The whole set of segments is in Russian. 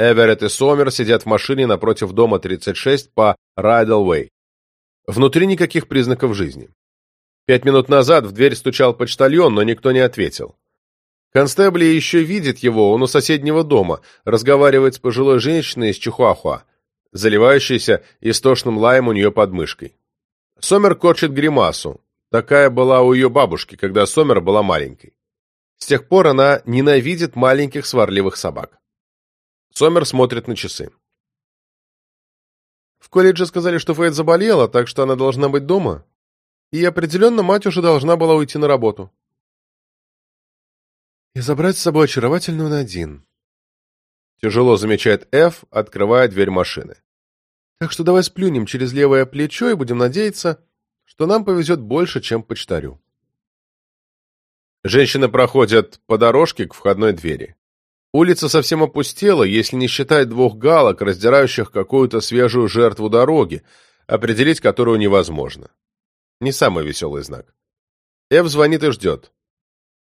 Эверетт и Сомер сидят в машине напротив дома 36 по Райдл-Уэй. Внутри никаких признаков жизни. Пять минут назад в дверь стучал почтальон, но никто не ответил. Констебли еще видит его, он у соседнего дома, разговаривает с пожилой женщиной из Чихуахуа, заливающейся истошным лаем у нее под мышкой. Сомер корчит гримасу. Такая была у ее бабушки, когда Сомер была маленькой. С тех пор она ненавидит маленьких сварливых собак. Сомер смотрит на часы. В колледже сказали, что Фейт заболела, так что она должна быть дома. И определенно мать уже должна была уйти на работу. И забрать с собой очаровательную Надин. Тяжело замечает Ф, открывая дверь машины. Так что давай сплюнем через левое плечо и будем надеяться, что нам повезет больше, чем почтарю. Женщины проходят по дорожке к входной двери. Улица совсем опустела, если не считать двух галок, раздирающих какую-то свежую жертву дороги, определить которую невозможно. Не самый веселый знак. Эв звонит и ждет.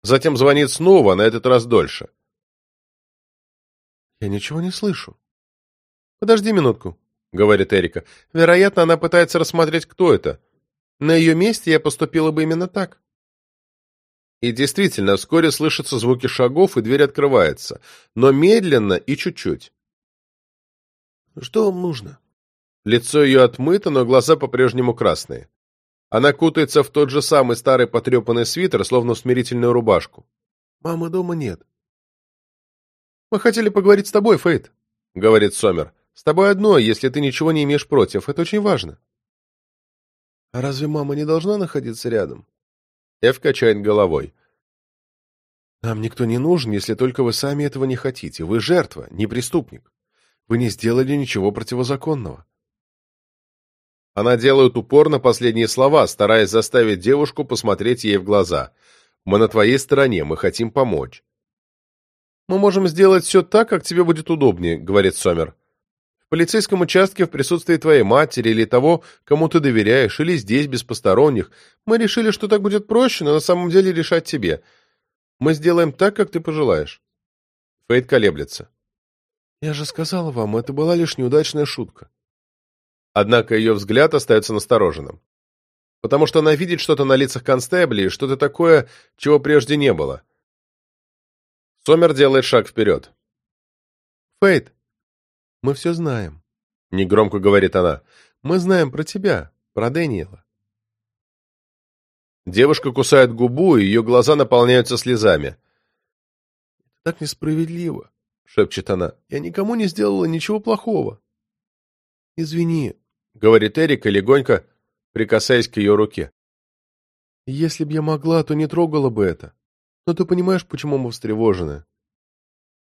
Затем звонит снова, на этот раз дольше. «Я ничего не слышу». «Подожди минутку», — говорит Эрика. «Вероятно, она пытается рассмотреть, кто это. На ее месте я поступила бы именно так». И действительно, вскоре слышатся звуки шагов, и дверь открывается. Но медленно и чуть-чуть. «Что вам нужно?» Лицо ее отмыто, но глаза по-прежнему красные. Она кутается в тот же самый старый потрепанный свитер, словно в смирительную рубашку. «Мамы дома нет». «Мы хотели поговорить с тобой, Фейт», — говорит Сомер. «С тобой одно, если ты ничего не имеешь против. Это очень важно». «А разве мама не должна находиться рядом?» Эв качает головой. «Нам никто не нужен, если только вы сами этого не хотите. Вы жертва, не преступник. Вы не сделали ничего противозаконного». Она делает упор на последние слова, стараясь заставить девушку посмотреть ей в глаза. «Мы на твоей стороне, мы хотим помочь». «Мы можем сделать все так, как тебе будет удобнее», — говорит Сомер. «В полицейском участке в присутствии твоей матери или того, кому ты доверяешь, или здесь, без посторонних. Мы решили, что так будет проще, но на самом деле решать тебе. Мы сделаем так, как ты пожелаешь». Фейт колеблется. «Я же сказала вам, это была лишь неудачная шутка». Однако ее взгляд остается настороженным. Потому что она видит что-то на лицах констеблей, что-то такое, чего прежде не было. Сомер делает шаг вперед. «Фейт, мы все знаем», — негромко говорит она. «Мы знаем про тебя, про Дэниела». Девушка кусает губу, и ее глаза наполняются слезами. «Так несправедливо», — шепчет она. «Я никому не сделала ничего плохого». «Извини», — говорит Эрика, легонько прикасаясь к ее руке. «Если б я могла, то не трогала бы это. Но ты понимаешь, почему мы встревожены.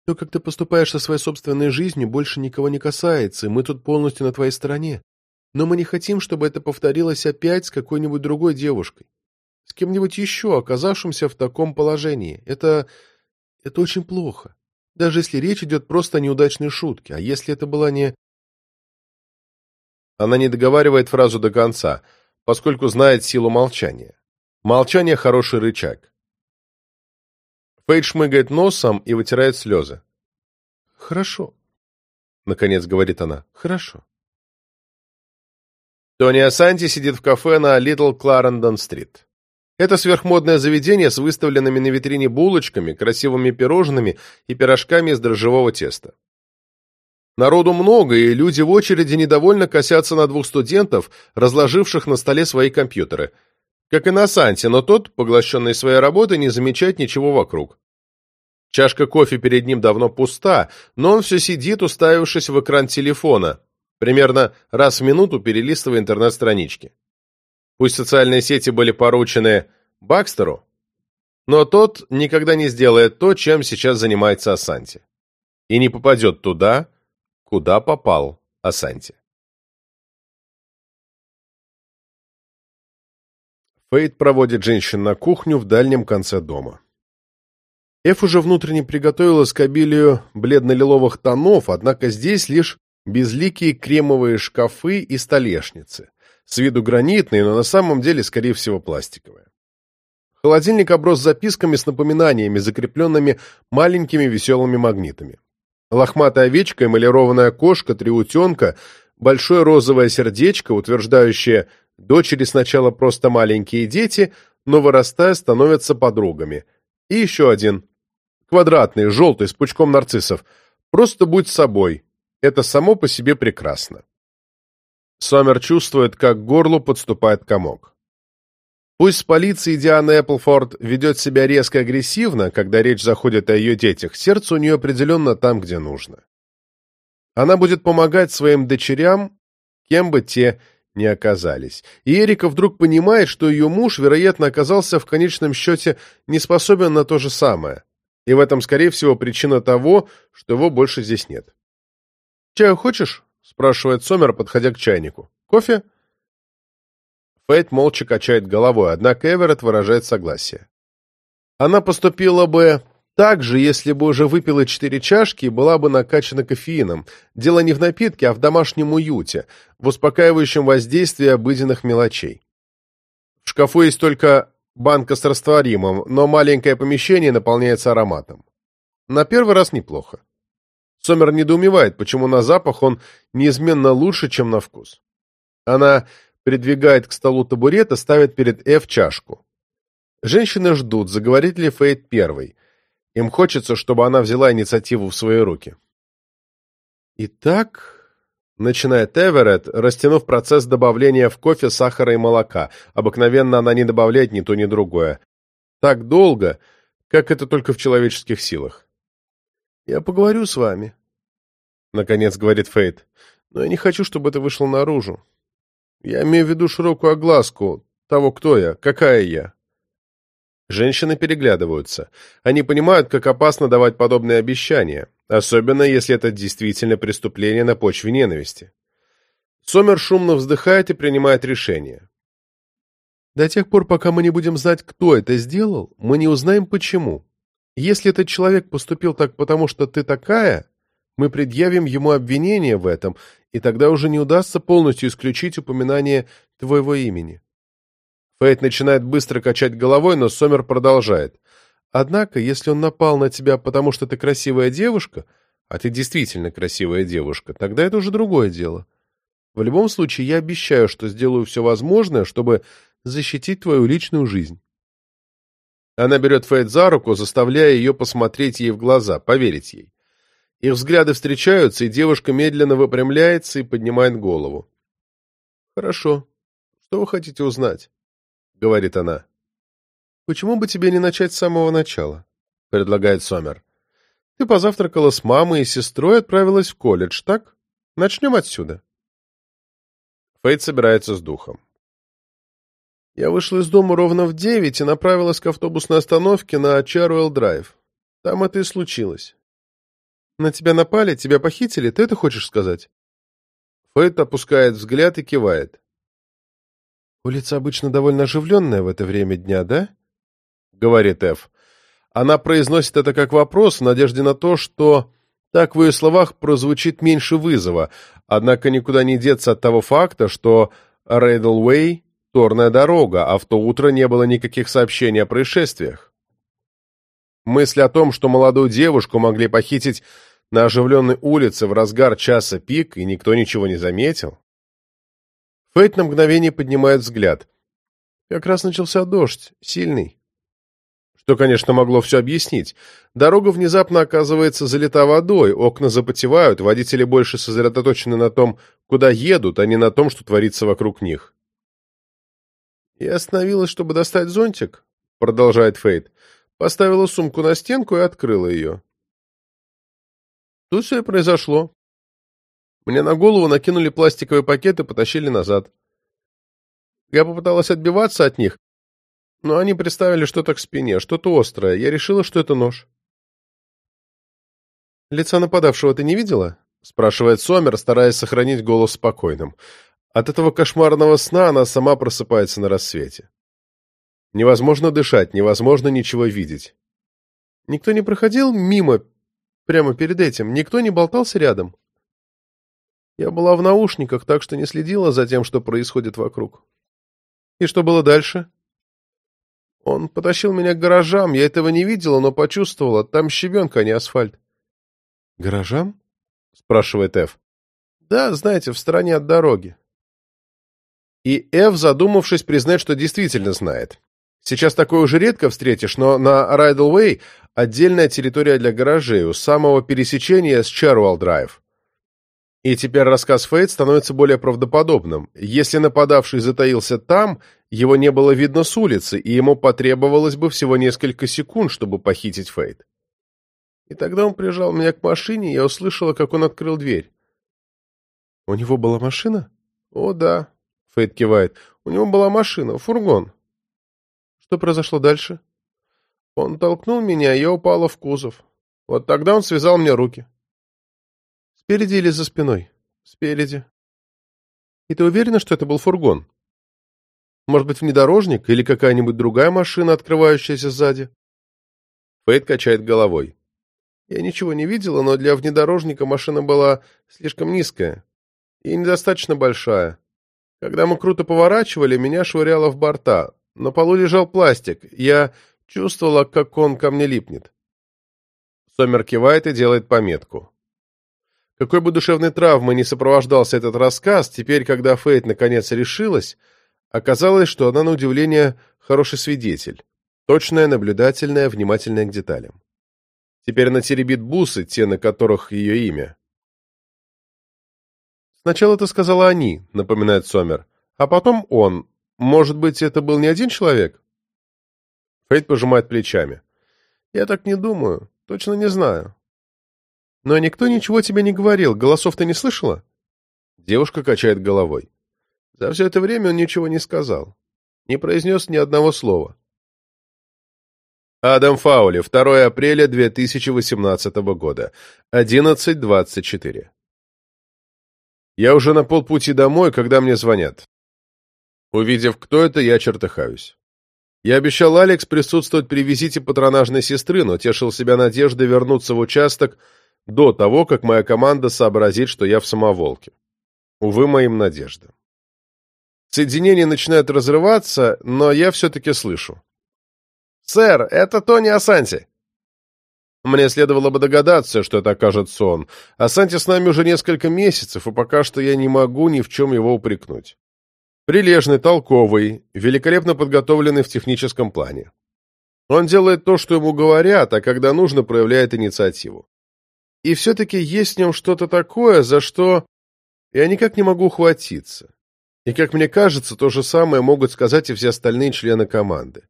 То, как ты поступаешь со своей собственной жизнью, больше никого не касается, и мы тут полностью на твоей стороне. Но мы не хотим, чтобы это повторилось опять с какой-нибудь другой девушкой. С кем-нибудь еще, оказавшимся в таком положении. Это... это очень плохо. Даже если речь идет просто о неудачной шутке. А если это была не... Она не договаривает фразу до конца, поскольку знает силу молчания. Молчание – хороший рычаг. Фейд шмыгает носом и вытирает слезы. «Хорошо», — наконец говорит она. «Хорошо». Тони Асанти сидит в кафе на Литл Кларендон-стрит. Это сверхмодное заведение с выставленными на витрине булочками, красивыми пирожными и пирожками из дрожжевого теста. Народу много, и люди в очереди недовольно косятся на двух студентов, разложивших на столе свои компьютеры. Как и на Санте, но тот, поглощенный своей работой, не замечает ничего вокруг. Чашка кофе перед ним давно пуста, но он все сидит, уставившись в экран телефона, примерно раз в минуту перелистывая интернет-странички. Пусть социальные сети были поручены Бакстеру, но тот никогда не сделает то, чем сейчас занимается Асанти. И не попадет туда, Куда попал Асанти? Фейт проводит женщин на кухню в дальнем конце дома. Эф уже внутренне приготовила скобилию бледно-лиловых тонов, однако здесь лишь безликие кремовые шкафы и столешницы, с виду гранитные, но на самом деле, скорее всего, пластиковые. Холодильник оброс записками с напоминаниями, закрепленными маленькими веселыми магнитами. Лохматая овечка, эмалированная кошка, три утенка, большое розовое сердечко, утверждающее «дочери сначала просто маленькие дети, но, вырастая, становятся подругами». И еще один. Квадратный, желтый, с пучком нарциссов. «Просто будь собой. Это само по себе прекрасно». Сомер чувствует, как к горлу подступает комок. Пусть с полицией Диана Эпплфорд ведет себя резко агрессивно, когда речь заходит о ее детях, сердце у нее определенно там, где нужно. Она будет помогать своим дочерям, кем бы те ни оказались. И Эрика вдруг понимает, что ее муж, вероятно, оказался в конечном счете не способен на то же самое. И в этом, скорее всего, причина того, что его больше здесь нет. «Чаю хочешь?» — спрашивает Сомер, подходя к чайнику. «Кофе?» Фейт молча качает головой, однако Эверетт выражает согласие. Она поступила бы так же, если бы уже выпила четыре чашки была бы накачана кофеином. Дело не в напитке, а в домашнем уюте, в успокаивающем воздействии обыденных мелочей. В шкафу есть только банка с растворимым, но маленькое помещение наполняется ароматом. На первый раз неплохо. Сомер недоумевает, почему на запах он неизменно лучше, чем на вкус. Она придвигает к столу табурет и ставит перед Эв чашку. Женщины ждут, заговорит ли Фейт первой. Им хочется, чтобы она взяла инициативу в свои руки. Итак, начинает Эверетт, растянув процесс добавления в кофе сахара и молока. Обыкновенно она не добавляет ни то, ни другое. Так долго, как это только в человеческих силах. «Я поговорю с вами», — наконец говорит Фейт, — «но я не хочу, чтобы это вышло наружу. Я имею в виду широкую огласку того, кто я, какая я. Женщины переглядываются. Они понимают, как опасно давать подобные обещания, особенно если это действительно преступление на почве ненависти. Сомер шумно вздыхает и принимает решение. До тех пор, пока мы не будем знать, кто это сделал, мы не узнаем почему. Если этот человек поступил так потому, что ты такая, мы предъявим ему обвинение в этом, и тогда уже не удастся полностью исключить упоминание твоего имени. Фейт начинает быстро качать головой, но Сомер продолжает. Однако, если он напал на тебя, потому что ты красивая девушка, а ты действительно красивая девушка, тогда это уже другое дело. В любом случае, я обещаю, что сделаю все возможное, чтобы защитить твою личную жизнь. Она берет Фейт за руку, заставляя ее посмотреть ей в глаза, поверить ей. Их взгляды встречаются, и девушка медленно выпрямляется и поднимает голову. «Хорошо. Что вы хотите узнать?» — говорит она. «Почему бы тебе не начать с самого начала?» — предлагает Сомер. «Ты позавтракала с мамой и сестрой и отправилась в колледж, так? Начнем отсюда». Фейт собирается с духом. Я вышла из дома ровно в девять и направилась к автобусной остановке на Чаруэлл-драйв. Там это и случилось. На тебя напали, тебя похитили, ты это хочешь сказать?» Фейт опускает взгляд и кивает. «Улица обычно довольно оживленная в это время дня, да?» — говорит Эф. Она произносит это как вопрос в надежде на то, что так в ее словах прозвучит меньше вызова, однако никуда не деться от того факта, что Рейдл Уэй — торная дорога, а в то утро не было никаких сообщений о происшествиях. Мысль о том, что молодую девушку могли похитить на оживленной улице в разгар часа пик, и никто ничего не заметил. Фейт на мгновение поднимает взгляд. Как раз начался дождь, сильный. Что, конечно, могло все объяснить. Дорога внезапно оказывается залита водой, окна запотевают, водители больше сосредоточены на том, куда едут, а не на том, что творится вокруг них. «Я остановилась, чтобы достать зонтик», — продолжает Фейт. Поставила сумку на стенку и открыла ее. Тут все и произошло. Мне на голову накинули пластиковый пакет и потащили назад. Я попыталась отбиваться от них, но они приставили что-то к спине, что-то острое. Я решила, что это нож. «Лица нападавшего ты не видела?» — спрашивает Сомер, стараясь сохранить голос спокойным. От этого кошмарного сна она сама просыпается на рассвете. Невозможно дышать, невозможно ничего видеть. Никто не проходил мимо Прямо перед этим никто не болтался рядом. Я была в наушниках, так что не следила за тем, что происходит вокруг. И что было дальше? Он потащил меня к гаражам, я этого не видела, но почувствовала, там щебенка, а не асфальт. «Гаражам?» — спрашивает Эф. «Да, знаете, в стороне от дороги». И Эв, задумавшись, признает, что действительно знает. Сейчас такое уже редко встретишь, но на Райдл Уэй отдельная территория для гаражей у самого пересечения с Чаруал Драйв. И теперь рассказ Фейт становится более правдоподобным. Если нападавший затаился там, его не было видно с улицы, и ему потребовалось бы всего несколько секунд, чтобы похитить Фейт. И тогда он прижал меня к машине, и я услышала, как он открыл дверь. «У него была машина?» «О, да», — Фейт кивает. «У него была машина, фургон». «Что произошло дальше?» Он толкнул меня, и я упала в кузов. Вот тогда он связал мне руки. «Спереди или за спиной?» «Спереди». «И ты уверена, что это был фургон?» «Может быть, внедорожник или какая-нибудь другая машина, открывающаяся сзади?» Фейт качает головой. Я ничего не видела, но для внедорожника машина была слишком низкая и недостаточно большая. Когда мы круто поворачивали, меня швыряло в борта. На полу лежал пластик. Я чувствовала, как он ко мне липнет. Сомер кивает и делает пометку. Какой бы душевной травмой не сопровождался этот рассказ, теперь, когда Фейт наконец решилась, оказалось, что она, на удивление, хороший свидетель. Точная, наблюдательная, внимательная к деталям. Теперь она теребит бусы, те, на которых ее имя. «Сначала ты сказала «они», — напоминает Сомер, а потом «он». Может быть, это был не один человек?» Фейт пожимает плечами. «Я так не думаю. Точно не знаю». «Но никто ничего тебе не говорил. Голосов ты не слышала?» Девушка качает головой. За все это время он ничего не сказал. Не произнес ни одного слова. Адам Фаули, 2 апреля 2018 года, 11.24. Я уже на полпути домой, когда мне звонят. Увидев, кто это, я чертыхаюсь. Я обещал Алекс присутствовать при визите патронажной сестры, но тешил себя надеждой вернуться в участок до того, как моя команда сообразит, что я в самоволке. Увы, моим надеждам. Соединение начинает разрываться, но я все-таки слышу. «Сэр, это Тони Асанти!» Мне следовало бы догадаться, что это окажется он. Асанти с нами уже несколько месяцев, и пока что я не могу ни в чем его упрекнуть. Прилежный, толковый, великолепно подготовленный в техническом плане. Он делает то, что ему говорят, а когда нужно, проявляет инициативу. И все-таки есть в нем что-то такое, за что я никак не могу ухватиться. И, как мне кажется, то же самое могут сказать и все остальные члены команды.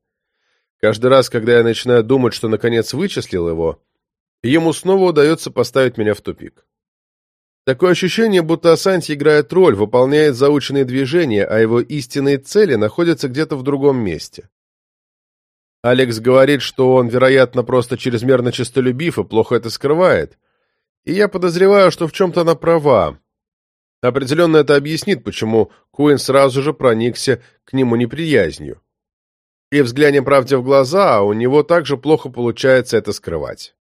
Каждый раз, когда я начинаю думать, что наконец вычислил его, ему снова удается поставить меня в тупик. Такое ощущение, будто Асанти играет роль, выполняет заученные движения, а его истинные цели находятся где-то в другом месте. Алекс говорит, что он, вероятно, просто чрезмерно честолюбив и плохо это скрывает. И я подозреваю, что в чем-то она права. Определенно это объяснит, почему Куин сразу же проникся к нему неприязнью и взглянем правде в глаза, а у него также плохо получается это скрывать.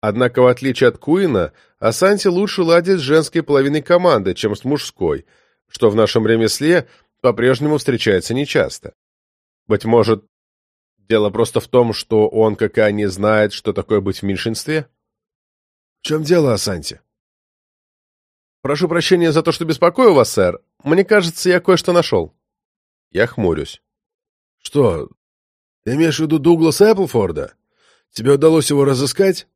Однако, в отличие от Куина, Асанти лучше ладит с женской половиной команды, чем с мужской, что в нашем ремесле по-прежнему встречается нечасто. Быть может, дело просто в том, что он, как и они, знает, что такое быть в меньшинстве? В чем дело, Асанти? Прошу прощения за то, что беспокою вас, сэр. Мне кажется, я кое-что нашел. Я хмурюсь. Что, ты имеешь в виду Дугласа Эпплфорда? Тебе удалось его разыскать?»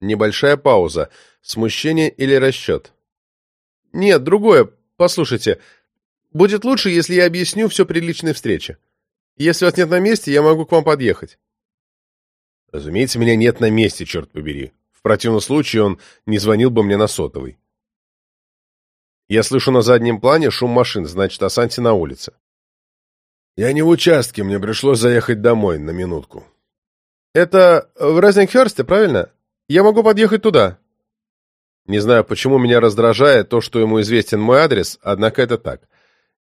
Небольшая пауза. Смущение или расчет? «Нет, другое. Послушайте. Будет лучше, если я объясню все при личной встрече. Если вас нет на месте, я могу к вам подъехать». «Разумеется, меня нет на месте, черт побери. В противном случае он не звонил бы мне на сотовый». Я слышу на заднем плане шум машин, значит, Асанти на улице. «Я не в участке, мне пришлось заехать домой на минутку». «Это в Резнингхерсте, правильно? Я могу подъехать туда». Не знаю, почему меня раздражает то, что ему известен мой адрес, однако это так.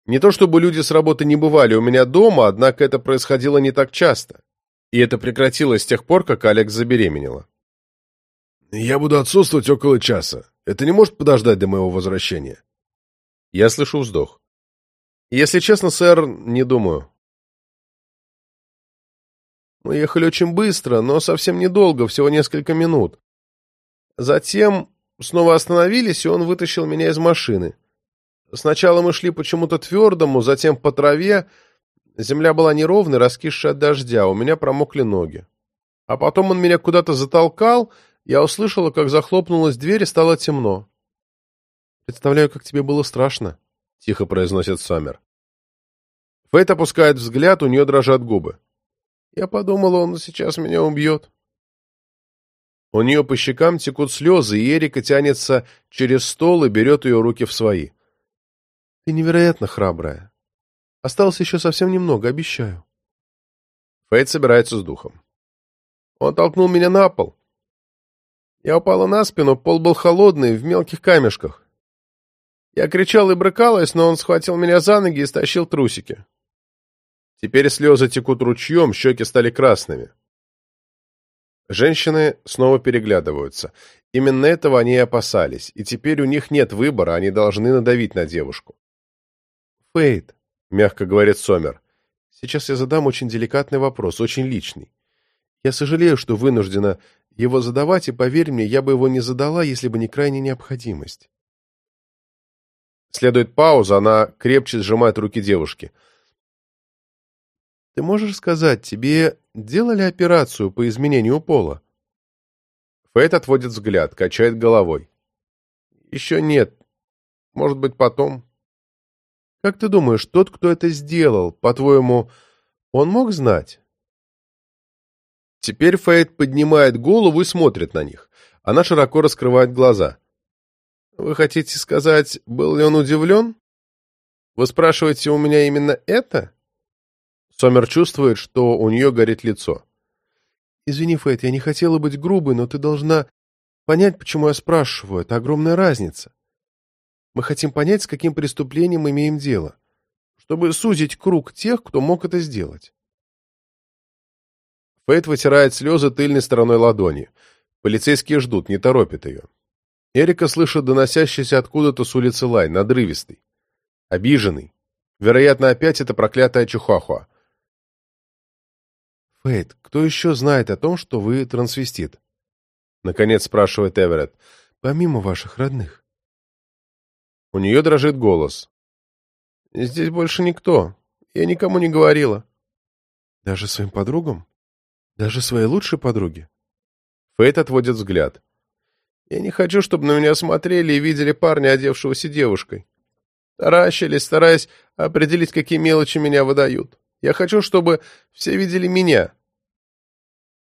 Не то чтобы люди с работы не бывали у меня дома, однако это происходило не так часто. И это прекратилось с тех пор, как Алекс забеременела. «Я буду отсутствовать около часа. Это не может подождать до моего возвращения?» Я слышу вздох. Если честно, сэр, не думаю. Мы ехали очень быстро, но совсем недолго, всего несколько минут. Затем снова остановились, и он вытащил меня из машины. Сначала мы шли почему-то твердому, затем по траве. Земля была неровной, раскисшая от дождя, у меня промокли ноги. А потом он меня куда-то затолкал, я услышала, как захлопнулась дверь и стало темно. «Представляю, как тебе было страшно», — тихо произносит Саммер. Фейт опускает взгляд, у нее дрожат губы. Я подумала, он сейчас меня убьет. У нее по щекам текут слезы, и Эрика тянется через стол и берет ее руки в свои. Ты невероятно храбрая. Осталось еще совсем немного, обещаю. Фейт собирается с духом. Он толкнул меня на пол. Я упала на спину, пол был холодный, в мелких камешках. Я кричал и брыкалась, но он схватил меня за ноги и стащил трусики. Теперь слезы текут ручьем, щеки стали красными. Женщины снова переглядываются. Именно этого они и опасались, и теперь у них нет выбора, они должны надавить на девушку. «Фейт», — мягко говорит Сомер, — «сейчас я задам очень деликатный вопрос, очень личный. Я сожалею, что вынуждена его задавать, и, поверь мне, я бы его не задала, если бы не крайняя необходимость». Следует пауза, она крепче сжимает руки девушки. «Ты можешь сказать, тебе делали операцию по изменению пола?» Фейт отводит взгляд, качает головой. «Еще нет. Может быть, потом». «Как ты думаешь, тот, кто это сделал, по-твоему, он мог знать?» Теперь Фейт поднимает голову и смотрит на них. Она широко раскрывает глаза. Вы хотите сказать, был ли он удивлен? Вы спрашиваете у меня именно это? Сомер чувствует, что у нее горит лицо. Извини, Фейт, я не хотела быть грубой, но ты должна понять, почему я спрашиваю. Это огромная разница. Мы хотим понять, с каким преступлением мы имеем дело, чтобы сузить круг тех, кто мог это сделать. Фейт вытирает слезы тыльной стороной ладони. Полицейские ждут, не торопят ее. Эрика слышит доносящийся откуда-то с улицы лай, надрывистый, обиженный. Вероятно, опять это проклятая Чухахуа. «Фейт, кто еще знает о том, что вы трансвестит?» Наконец спрашивает Эверетт. «Помимо ваших родных». У нее дрожит голос. «Здесь больше никто. Я никому не говорила». «Даже своим подругам? Даже своей лучшей подруге?» Фейт отводит взгляд. Я не хочу, чтобы на меня смотрели и видели парня, одевшегося девушкой. Таращились, стараясь определить, какие мелочи меня выдают. Я хочу, чтобы все видели меня.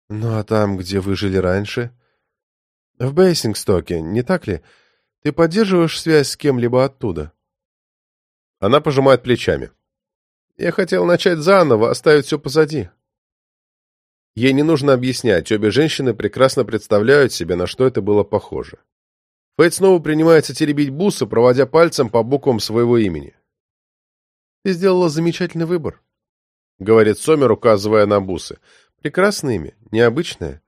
Ну а там, где вы жили раньше? В Бейсингстоке, не так ли? Ты поддерживаешь связь с кем-либо оттуда? Она пожимает плечами. Я хотел начать заново, оставить все позади. Ей не нужно объяснять, обе женщины прекрасно представляют себе, на что это было похоже. Фейт снова принимается теребить бусы, проводя пальцем по буквам своего имени. «Ты сделала замечательный выбор», — говорит Сомер, указывая на бусы. «Прекрасное имя, необычное».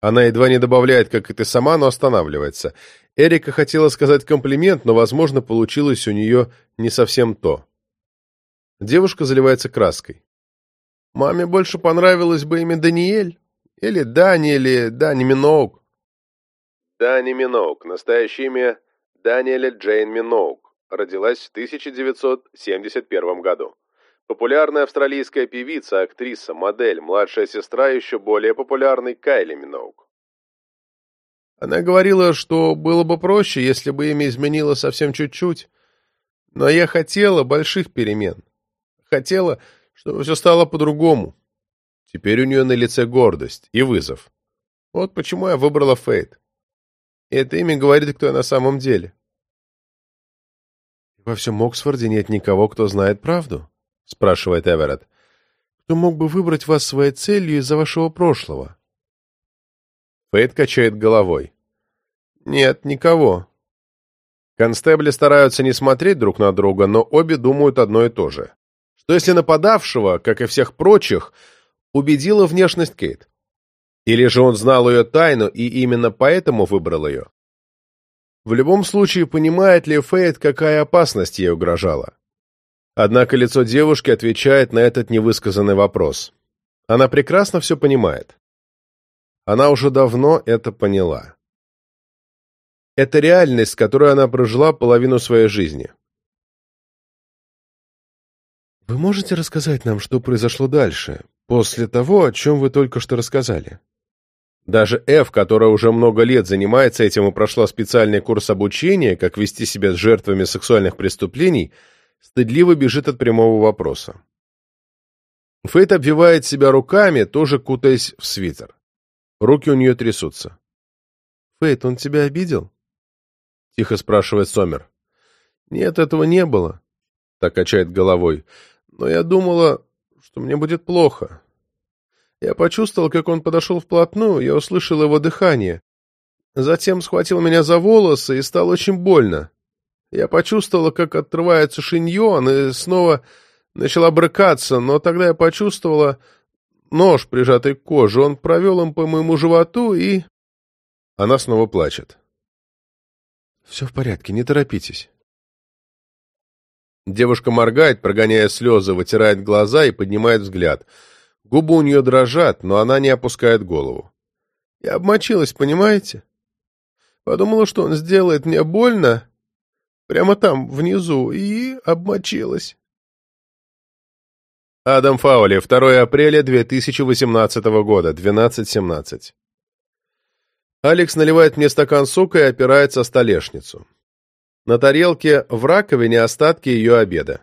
Она едва не добавляет, как и ты сама, но останавливается. Эрика хотела сказать комплимент, но, возможно, получилось у нее не совсем то. Девушка заливается краской. Маме больше понравилось бы имя Даниэль. Или Дани, или Дани Миноук. Дани Миноук. Настоящее имя Даниэля Джейн Миноук. Родилась в 1971 году. Популярная австралийская певица, актриса, модель, младшая сестра еще более популярной Кайли Миноук. Она говорила, что было бы проще, если бы имя изменило совсем чуть-чуть. Но я хотела больших перемен. Хотела, чтобы все стало по-другому. Теперь у нее на лице гордость и вызов. Вот почему я выбрала Фейт. Это имя говорит, кто я на самом деле. «Во всем Оксфорде нет никого, кто знает правду?» — спрашивает Эверетт. «Кто мог бы выбрать вас своей целью из-за вашего прошлого?» Фейт качает головой. «Нет, никого». Констебли стараются не смотреть друг на друга, но обе думают одно и то же что если нападавшего, как и всех прочих, убедила внешность Кейт? Или же он знал ее тайну и именно поэтому выбрал ее? В любом случае, понимает ли Фейт, какая опасность ей угрожала? Однако лицо девушки отвечает на этот невысказанный вопрос. Она прекрасно все понимает. Она уже давно это поняла. Это реальность, с которой она прожила половину своей жизни. Вы можете рассказать нам, что произошло дальше, после того, о чем вы только что рассказали? Даже Эф, которая уже много лет занимается этим и прошла специальный курс обучения, как вести себя с жертвами сексуальных преступлений, стыдливо бежит от прямого вопроса. Фейт обвивает себя руками, тоже кутаясь в свитер. Руки у нее трясутся. «Фейт, он тебя обидел?» — тихо спрашивает Сомер. «Нет, этого не было», — так качает головой. «Но я думала, что мне будет плохо. Я почувствовал, как он подошел вплотную, я услышал его дыхание. Затем схватил меня за волосы, и стало очень больно. Я почувствовала, как отрывается шиньон, и снова начала брыкаться, но тогда я почувствовала нож, прижатый к коже. Он провел им по моему животу, и... Она снова плачет. «Все в порядке, не торопитесь». Девушка моргает, прогоняя слезы, вытирает глаза и поднимает взгляд. Губы у нее дрожат, но она не опускает голову. Я обмочилась, понимаете? Подумала, что он сделает мне больно, прямо там, внизу, и обмочилась. Адам Фаули, 2 апреля 2018 года, 12.17. Алекс наливает мне стакан сока и опирается о столешницу. На тарелке в раковине остатки ее обеда.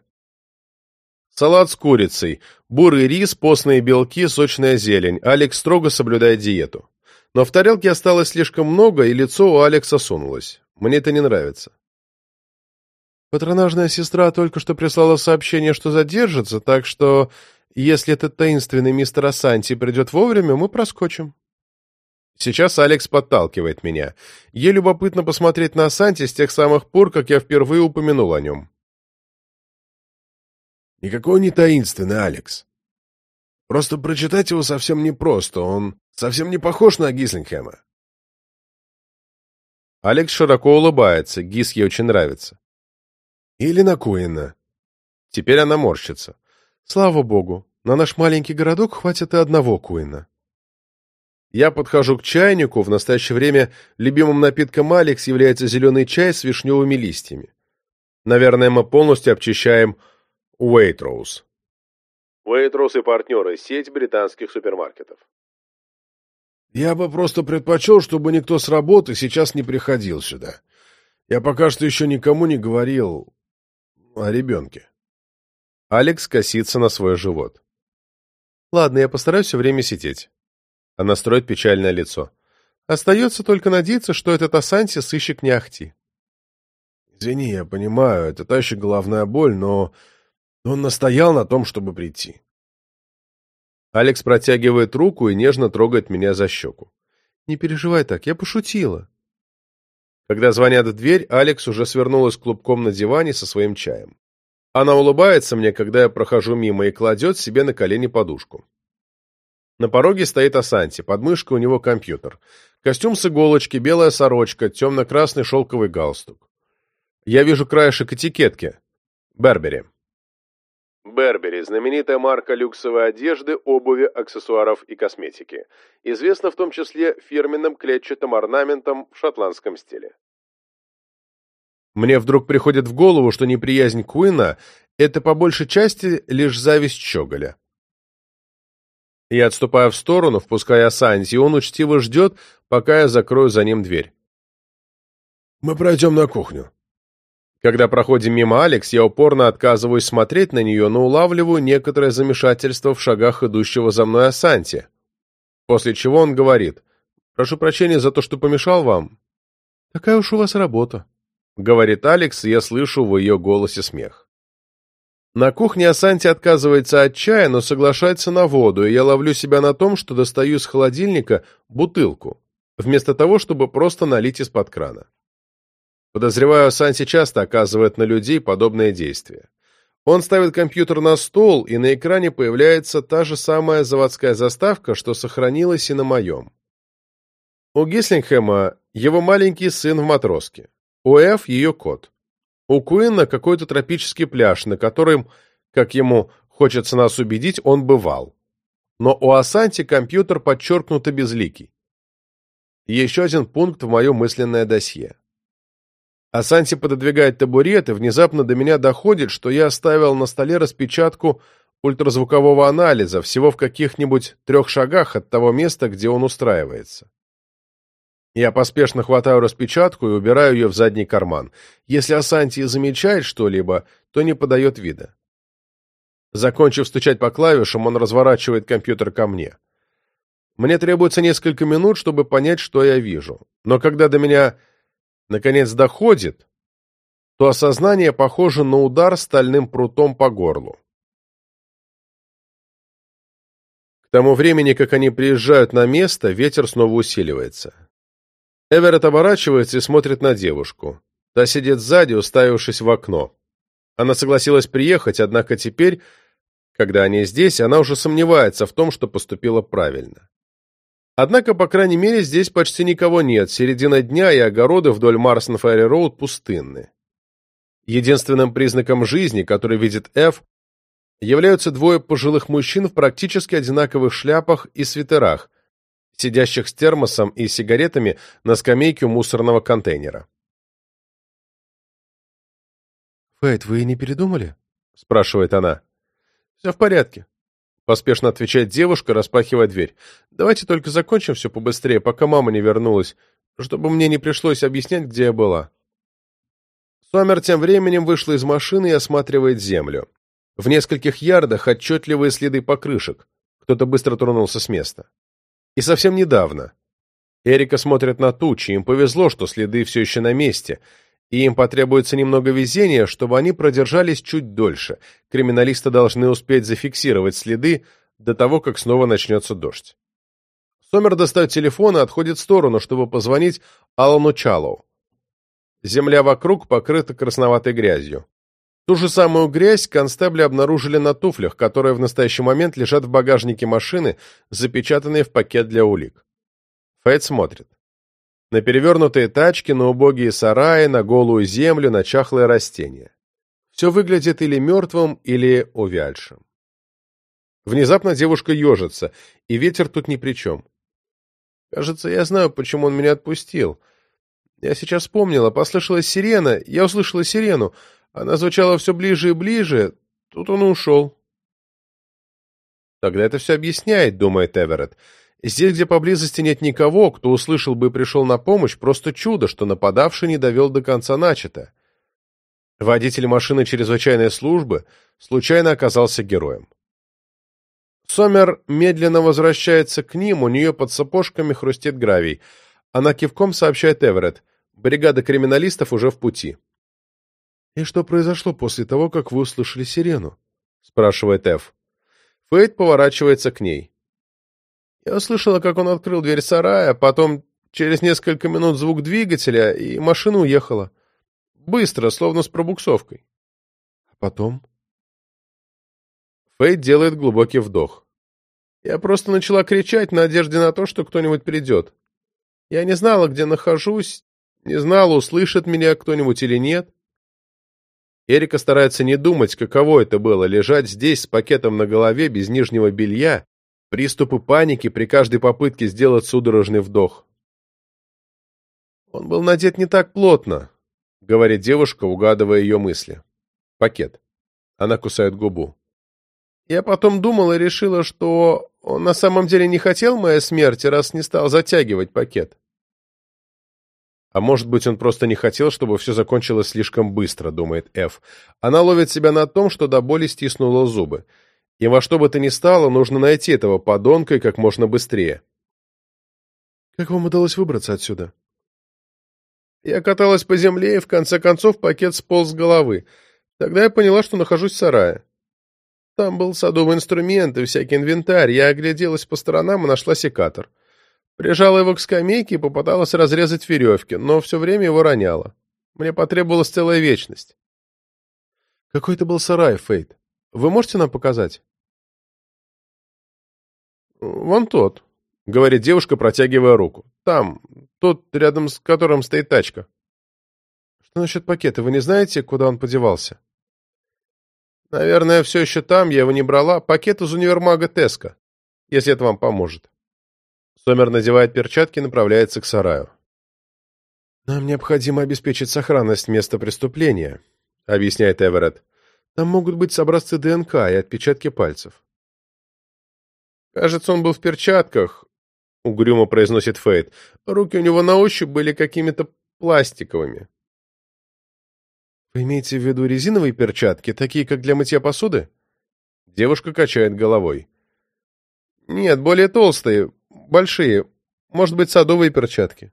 Салат с курицей, бурый рис, постные белки, сочная зелень. Алекс строго соблюдает диету. Но в тарелке осталось слишком много, и лицо у Алекса сунулось. Мне это не нравится. Патронажная сестра только что прислала сообщение, что задержится, так что, если этот таинственный мистер Асанти придет вовремя, мы проскочим. Сейчас Алекс подталкивает меня. Ей любопытно посмотреть на Асанти с тех самых пор, как я впервые упомянул о нем. Никакой не таинственный, Алекс. Просто прочитать его совсем непросто, он совсем не похож на Гислингхэма. Алекс широко улыбается, Гис ей очень нравится. Или на Куина. Теперь она морщится. Слава богу, на наш маленький городок хватит и одного Куина. Я подхожу к чайнику, в настоящее время любимым напитком Алекс является зеленый чай с вишневыми листьями. Наверное, мы полностью обчищаем Уэйтроуз. Уэйтроуз и партнеры – сеть британских супермаркетов. Я бы просто предпочел, чтобы никто с работы сейчас не приходил сюда. Я пока что еще никому не говорил о ребенке. Алекс косится на свой живот. Ладно, я постараюсь все время сидеть. Она строит печальное лицо. Остается только надеяться, что этот Асанси сыщик не ахти. Извини, я понимаю, это та еще головная боль, но он настоял на том, чтобы прийти. Алекс протягивает руку и нежно трогает меня за щеку. «Не переживай так, я пошутила». Когда звонят в дверь, Алекс уже свернулась клубком на диване со своим чаем. Она улыбается мне, когда я прохожу мимо, и кладет себе на колени подушку. На пороге стоит Асанти, под мышкой у него компьютер. Костюм с иголочки, белая сорочка, темно-красный шелковый галстук. Я вижу краешек этикетки. Бербери. Бербери – знаменитая марка люксовой одежды, обуви, аксессуаров и косметики. Известна в том числе фирменным клетчатым орнаментом в шотландском стиле. Мне вдруг приходит в голову, что неприязнь Куина – это по большей части лишь зависть Щеголя. Я отступаю в сторону, впуская Санти, и он учтиво ждет, пока я закрою за ним дверь. «Мы пройдем на кухню», когда проходим мимо Алекс, я упорно отказываюсь смотреть на нее, но улавливаю некоторое замешательство в шагах идущего за мной Асанти. После чего он говорит, «Прошу прощения за то, что помешал вам». «Такая уж у вас работа», — говорит Алекс, и я слышу в ее голосе смех. На кухне Асанти отказывается от чая, но соглашается на воду, и я ловлю себя на том, что достаю из холодильника бутылку, вместо того, чтобы просто налить из-под крана. Подозреваю, Санси часто оказывает на людей подобные действия. Он ставит компьютер на стол, и на экране появляется та же самая заводская заставка, что сохранилась и на моем. У Гислингхэма его маленький сын в матроске. У Эф ее кот. У Куинна какой-то тропический пляж, на котором, как ему хочется нас убедить, он бывал. Но у Асанти компьютер подчеркнуто безликий. Еще один пункт в моем мысленное досье. А Санти пододвигает табурет, и внезапно до меня доходит, что я оставил на столе распечатку ультразвукового анализа всего в каких-нибудь трех шагах от того места, где он устраивается. Я поспешно хватаю распечатку и убираю ее в задний карман. Если Асанти замечает что-либо, то не подает вида. Закончив стучать по клавишам, он разворачивает компьютер ко мне. Мне требуется несколько минут, чтобы понять, что я вижу. Но когда до меня наконец доходит, то осознание похоже на удар стальным прутом по горлу. К тому времени, как они приезжают на место, ветер снова усиливается. Эверетт оборачивается и смотрит на девушку. Та сидит сзади, уставившись в окно. Она согласилась приехать, однако теперь, когда они здесь, она уже сомневается в том, что поступила правильно. Однако, по крайней мере, здесь почти никого нет, середина дня и огороды вдоль Марсон-Ферри-Роуд пустынны. Единственным признаком жизни, который видит Ф, являются двое пожилых мужчин в практически одинаковых шляпах и свитерах, сидящих с термосом и сигаретами на скамейке у мусорного контейнера. «Фейт, вы не передумали?» — спрашивает она. «Все в порядке», Поспешно отвечает девушка, распахивая дверь. «Давайте только закончим все побыстрее, пока мама не вернулась, чтобы мне не пришлось объяснять, где я была». Сомер тем временем вышла из машины и осматривает землю. В нескольких ярдах отчетливые следы покрышек. Кто-то быстро тронулся с места. И совсем недавно. Эрика смотрит на тучи, им повезло, что следы все еще на месте — и им потребуется немного везения, чтобы они продержались чуть дольше. Криминалисты должны успеть зафиксировать следы до того, как снова начнется дождь. Сомер достает телефон и отходит в сторону, чтобы позвонить Алану Чалоу. Земля вокруг покрыта красноватой грязью. Ту же самую грязь констебли обнаружили на туфлях, которые в настоящий момент лежат в багажнике машины, запечатанные в пакет для улик. Фейт смотрит на перевернутые тачки, на убогие сараи, на голую землю, на чахлые растения. Все выглядит или мертвым, или увядшим. Внезапно девушка ежится, и ветер тут ни при чем. Кажется, я знаю, почему он меня отпустил. Я сейчас вспомнила, послышалась сирена, я услышала сирену. Она звучала все ближе и ближе, тут он и ушел. Тогда это все объясняет, думает Эверетт. Здесь, где поблизости нет никого, кто услышал бы и пришел на помощь, просто чудо, что нападавший не довел до конца начато. Водитель машины чрезвычайной службы случайно оказался героем. Сомер медленно возвращается к ним, у нее под сапожками хрустит гравий. Она кивком сообщает Эверетт. Бригада криминалистов уже в пути. «И что произошло после того, как вы услышали сирену?» — спрашивает Эв. Фейт поворачивается к ней. Я услышала, как он открыл дверь сарая, потом через несколько минут звук двигателя, и машина уехала. Быстро, словно с пробуксовкой. А потом? Фейт делает глубокий вдох. Я просто начала кричать в надежде на то, что кто-нибудь придет. Я не знала, где нахожусь, не знала, услышит меня кто-нибудь или нет. Эрика старается не думать, каково это было — лежать здесь с пакетом на голове без нижнего белья Приступы паники при каждой попытке сделать судорожный вдох. «Он был надет не так плотно», — говорит девушка, угадывая ее мысли. «Пакет». Она кусает губу. «Я потом думала и решила, что он на самом деле не хотел моей смерти, раз не стал затягивать пакет». А может быть, он просто не хотел, чтобы все закончилось слишком быстро, думает Ф. Она ловит себя на том, что до боли стиснула зубы. И во что бы то ни стало, нужно найти этого подонка и как можно быстрее. Как вам удалось выбраться отсюда? Я каталась по земле, и в конце концов пакет сполз с головы. Тогда я поняла, что нахожусь в сарае. Там был садовый инструмент и всякий инвентарь. Я огляделась по сторонам и нашла секатор. Прижала его к скамейке и попыталась разрезать веревки, но все время его роняла. Мне потребовалась целая вечность. Какой это был сарай, Фейт? Вы можете нам показать? «Вон тот», — говорит девушка, протягивая руку. «Там, тот, рядом с которым стоит тачка». «Что насчет пакета? Вы не знаете, куда он подевался?» «Наверное, все еще там, я его не брала. Пакет из универмага Теска, если это вам поможет». Сомер надевает перчатки и направляется к сараю. «Нам необходимо обеспечить сохранность места преступления», — объясняет Эверетт. «Там могут быть образцы ДНК и отпечатки пальцев». «Кажется, он был в перчатках», — угрюмо произносит Фейт. «Руки у него на ощупь были какими-то пластиковыми». «Вы имеете в виду резиновые перчатки, такие, как для мытья посуды?» Девушка качает головой. «Нет, более толстые, большие, может быть, садовые перчатки».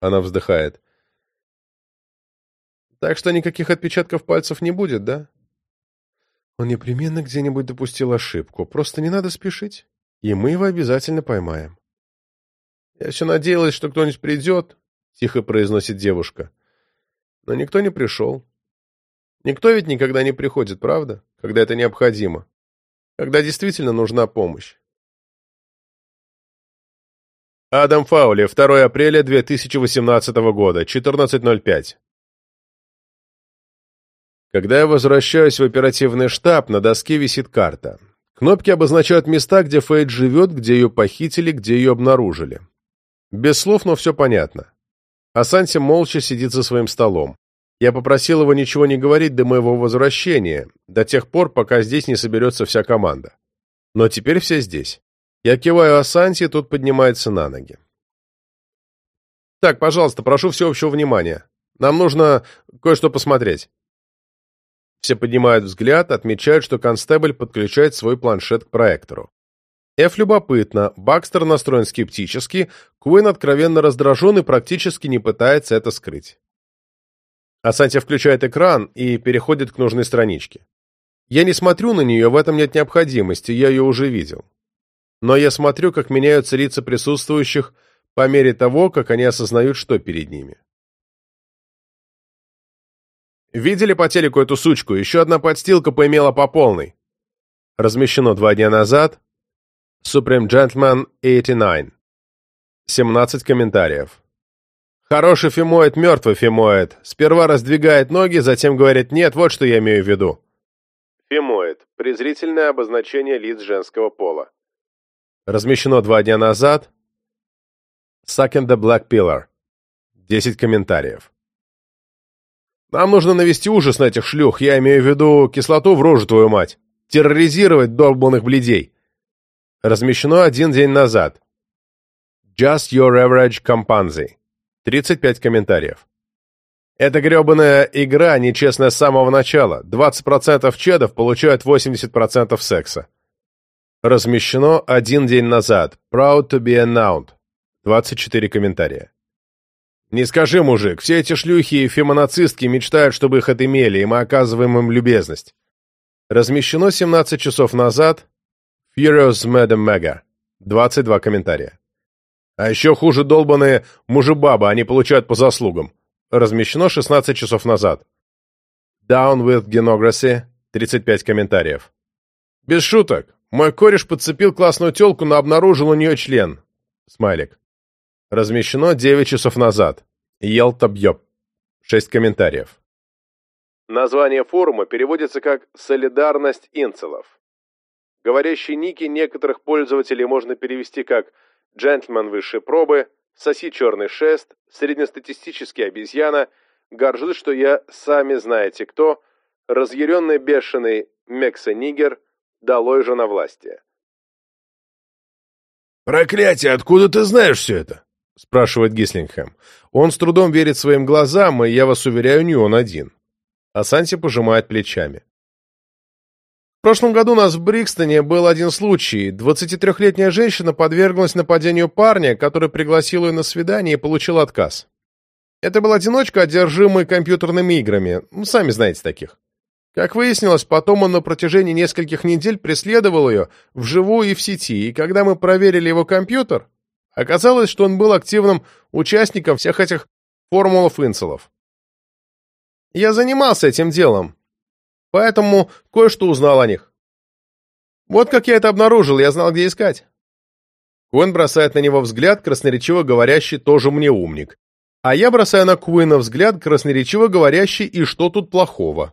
Она вздыхает. «Так что никаких отпечатков пальцев не будет, да?» «Он непременно где-нибудь допустил ошибку. Просто не надо спешить, и мы его обязательно поймаем». «Я все надеялась, что кто-нибудь придет», — тихо произносит девушка. «Но никто не пришел. Никто ведь никогда не приходит, правда? Когда это необходимо. Когда действительно нужна помощь. Адам Фаули, 2 апреля 2018 года, 14.05. Когда я возвращаюсь в оперативный штаб, на доске висит карта. Кнопки обозначают места, где Фейт живет, где ее похитили, где ее обнаружили. Без слов, но все понятно. Асанси молча сидит за своим столом. Я попросил его ничего не говорить до моего возвращения, до тех пор, пока здесь не соберется вся команда. Но теперь все здесь. Я киваю Асанти, и тот поднимается на ноги. «Так, пожалуйста, прошу всеобщего внимания. Нам нужно кое-что посмотреть». Все поднимают взгляд, отмечают, что констебль подключает свой планшет к проектору. Эф любопытно, Бакстер настроен скептически, Куин откровенно раздражен и практически не пытается это скрыть. Асанти включает экран и переходит к нужной страничке. Я не смотрю на нее, в этом нет необходимости, я ее уже видел но я смотрю, как меняются лица присутствующих по мере того, как они осознают, что перед ними. Видели по телеку эту сучку? Еще одна подстилка поимела по полной. Размещено два дня назад. Supreme Gentleman 89. 17 комментариев. Хороший фимоид, мертвый фимоид. Сперва раздвигает ноги, затем говорит «нет», вот что я имею в виду. Фимоид. Презрительное обозначение лиц женского пола. Размещено два дня назад. Sucking the Black Pillar. 10 комментариев. Нам нужно навести ужас на этих шлюх, я имею в виду кислоту в рожу, твою мать. Терроризировать долбанных бледей. Размещено один день назад. Just Your Average Companzi. 35 комментариев. Эта гребаная игра нечестная с самого начала. 20% чедов получают 80% секса. Размещено один день назад. Proud to be announced. 24 комментария. Не скажи, мужик, все эти шлюхи и фемонацистки мечтают, чтобы их отымели, и мы оказываем им любезность. Размещено 17 часов назад. Furious Madam Mega. 22 комментария. А еще хуже долбаные мужебабы, они получают по заслугам. Размещено 16 часов назад. Down with Genography. 35 комментариев. Без шуток. Мой кореш подцепил классную телку, но обнаружил у нее член. Смайлик. Размещено 9 часов назад. Ел табьёб. 6 комментариев. Название форума переводится как «Солидарность инцелов». Говорящие ники некоторых пользователей можно перевести как «Джентльмен высшей пробы», «Соси черный шест», «Среднестатистический обезьяна», «Горжусь, что я сами знаете кто», «Разъяренный бешеный Мекса-нигер», Долой власти. «Проклятие! Откуда ты знаешь все это?» — спрашивает Гислингхэм. Он с трудом верит своим глазам, и, я вас уверяю, не он один. А Санти пожимает плечами. В прошлом году у нас в Брикстоне был один случай. 23-летняя женщина подверглась нападению парня, который пригласил ее на свидание и получил отказ. Это был одиночка, одержимый компьютерными играми. Ну, сами знаете таких. Как выяснилось, потом он на протяжении нескольких недель преследовал ее вживую и в сети, и когда мы проверили его компьютер, оказалось, что он был активным участником всех этих формулов-инцелов. Я занимался этим делом, поэтому кое-что узнал о них. Вот как я это обнаружил, я знал, где искать. Куин бросает на него взгляд, красноречиво говорящий «тоже мне умник». А я бросаю на Куина взгляд, красноречиво говорящий «и что тут плохого?».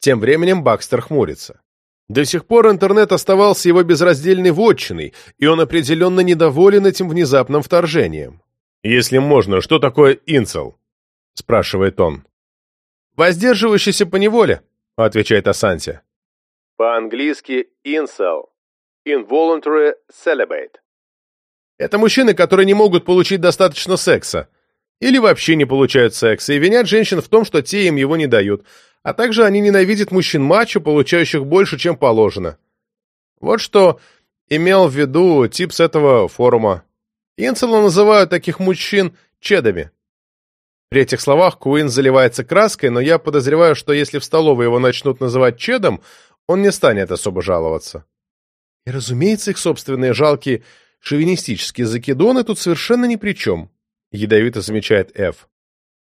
Тем временем Бакстер хмурится. До сих пор интернет оставался его безраздельной вотчиной, и он определенно недоволен этим внезапным вторжением. Если можно, что такое инцел? — спрашивает он. «Воздерживающийся по неволе», — отвечает Асанти. По-английски incel. Involuntary celibate. Это мужчины, которые не могут получить достаточно секса. Или вообще не получают секса и винят женщин в том, что те им его не дают. А также они ненавидят мужчин-мачо, получающих больше, чем положено. Вот что имел в виду тип с этого форума. Инцела называют таких мужчин чедами. При этих словах Куин заливается краской, но я подозреваю, что если в столовой его начнут называть чедом, он не станет особо жаловаться. И, разумеется, их собственные жалкие шовинистические закидоны тут совершенно ни при чем, ядовито замечает Эф.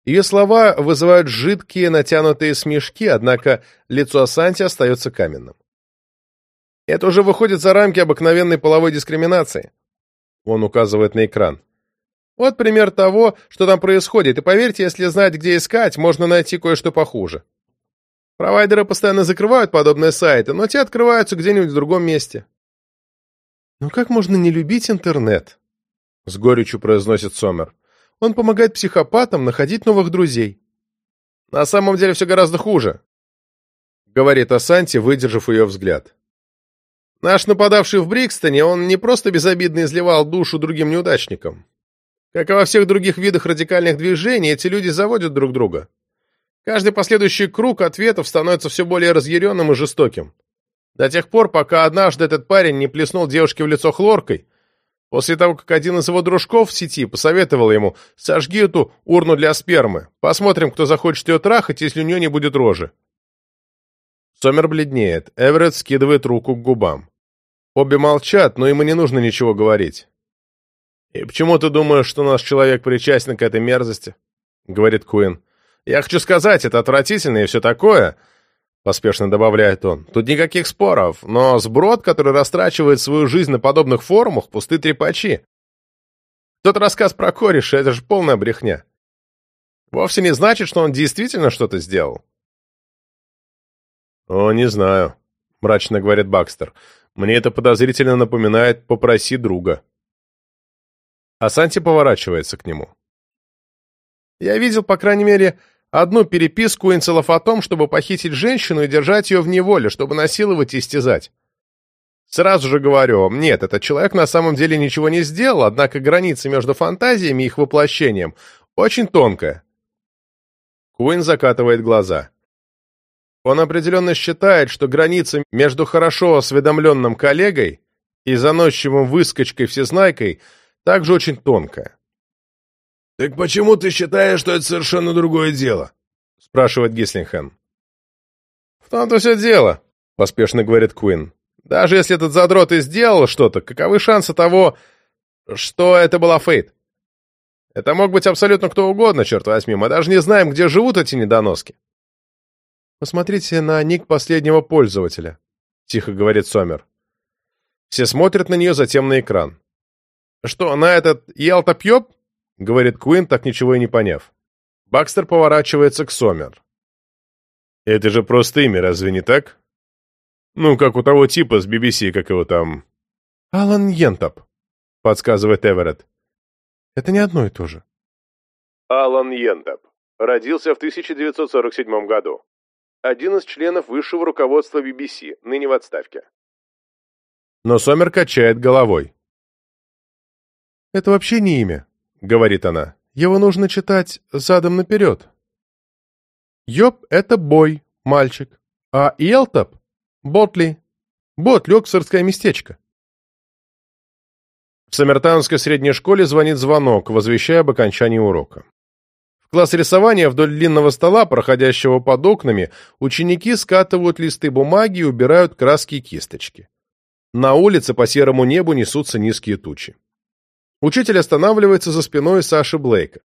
Ее слова вызывают жидкие натянутые смешки, однако лицо Асанти остается каменным. Это уже выходит за рамки обыкновенной половой дискриминации. Он указывает на экран. Вот пример того, что там происходит, и поверьте, если знать, где искать, можно найти кое-что похуже. Провайдеры постоянно закрывают подобные сайты, но те открываются где-нибудь в другом месте. «Но как можно не любить интернет?» — с горечью произносит Сомер. «Он помогает психопатам находить новых друзей». «На самом деле все гораздо хуже», — говорит Асанти, выдержав ее взгляд. «Наш нападавший в Брикстоне, он не просто безобидно изливал душу другим неудачникам. Как и во всех других видах радикальных движений, эти люди заводят друг друга. Каждый последующий круг ответов становится все более разъяренным и жестоким. До тех пор, пока однажды этот парень не плеснул девушке в лицо хлоркой, после того, как один из его дружков в сети посоветовал ему «сожги эту урну для спермы, посмотрим, кто захочет ее трахать, если у нее не будет рожи». Сомер бледнеет, Эверетт скидывает руку к губам. Обе молчат, но им не нужно ничего говорить. «И почему ты думаешь, что наш человек причастен к этой мерзости?» — говорит Куин. Я хочу сказать, это отвратительно и все такое, — поспешно добавляет он. Тут никаких споров, но сброд, который растрачивает свою жизнь на подобных форумах, пусты трепачи. Тот рассказ про кореша — это же полная брехня. Вовсе не значит, что он действительно что-то сделал. «О, не знаю», — мрачно говорит Бакстер. «Мне это подозрительно напоминает «попроси друга». А Санти поворачивается к нему. Я видел, по крайней мере, одну переписку Инцелов о том, чтобы похитить женщину и держать ее в неволе, чтобы насиловать и истязать. Сразу же говорю, нет, этот человек на самом деле ничего не сделал, однако граница между фантазиями и их воплощением очень тонкая. Куин закатывает глаза. Он определенно считает, что граница между хорошо осведомленным коллегой и заносчивым выскочкой-всезнайкой также очень тонкая. «Так почему ты считаешь, что это совершенно другое дело?» — спрашивает Гислингхэм. «В том-то все дело», — поспешно говорит Куин. «Даже если этот задрот и сделал что-то, каковы шансы того, что это была Фейт? Это мог быть абсолютно кто угодно, черт возьми, мы даже не знаем, где живут эти недоноски». «Посмотрите на ник последнего пользователя», — тихо говорит Сомер. Все смотрят на нее, затем на экран. «Что, на этот Ялтопьёб?» — говорит Куин, так ничего и не поняв. Бакстер поворачивается к Сомер. «Это же просто имя, разве не так? Ну, как у того типа с BBC, как его там...» «Алан Йентоп», — подсказывает Эверетт. «Это не одно и то же». Алан Йентоп. Родился в 1947 году. Один из членов высшего руководства BBC, ныне в отставке. Но Сомер качает головой. «Это вообще не имя. — говорит она. «Его нужно читать задом наперед. Йоб — это бой, мальчик, а Елтоп — Ботли. Ботли — Оксфордское местечко». В Саммертаунской средней школе звонит звонок, возвещая об окончании урока. В класс рисования вдоль длинного стола, проходящего под окнами, ученики скатывают листы бумаги и убирают краски и кисточки. На улице по серому небу несутся низкие тучи. Учитель останавливается за спиной Саши Блейка.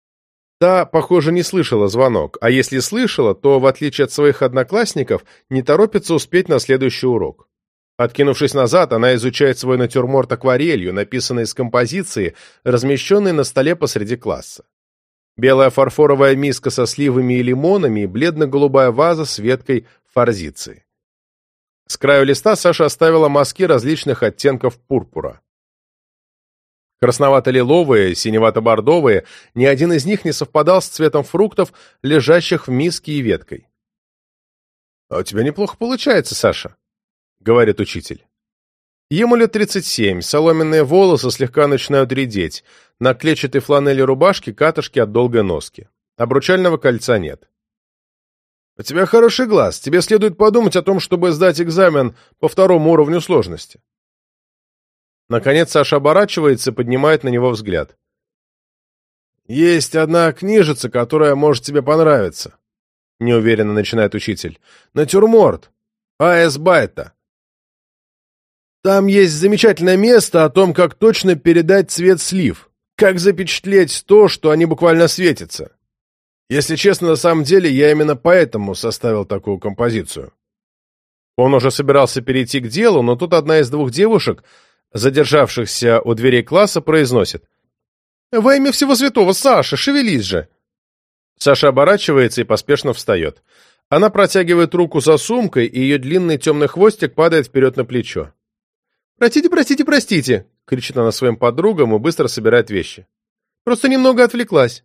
Та, похоже, не слышала звонок, а если слышала, то, в отличие от своих одноклассников, не торопится успеть на следующий урок. Откинувшись назад, она изучает свой натюрморт акварелью, написанный из композиции, размещенной на столе посреди класса. Белая фарфоровая миска со сливами и лимонами и бледно-голубая ваза с веткой форзиции. С краю листа Саша оставила мазки различных оттенков пурпура. Красновато-лиловые, синевато-бордовые, ни один из них не совпадал с цветом фруктов, лежащих в миске и веткой. «А у тебя неплохо получается, Саша», — говорит учитель. Ему лет 37, соломенные волосы слегка начинают редеть, на клетчатой фланели рубашки катышки от долгой носки. Обручального кольца нет. «У тебя хороший глаз, тебе следует подумать о том, чтобы сдать экзамен по второму уровню сложности». Наконец Саша оборачивается и поднимает на него взгляд. «Есть одна книжица, которая может тебе понравиться», — неуверенно начинает учитель. «Натюрморт. А.С. Байта. Там есть замечательное место о том, как точно передать цвет слив, как запечатлеть то, что они буквально светятся. Если честно, на самом деле, я именно поэтому составил такую композицию». Он уже собирался перейти к делу, но тут одна из двух девушек — задержавшихся у дверей класса, произносит. «Во имя всего святого, Саша, шевелись же!» Саша оборачивается и поспешно встает. Она протягивает руку за сумкой, и ее длинный темный хвостик падает вперед на плечо. «Простите, простите, простите!» — кричит она своим подругам и быстро собирает вещи. «Просто немного отвлеклась».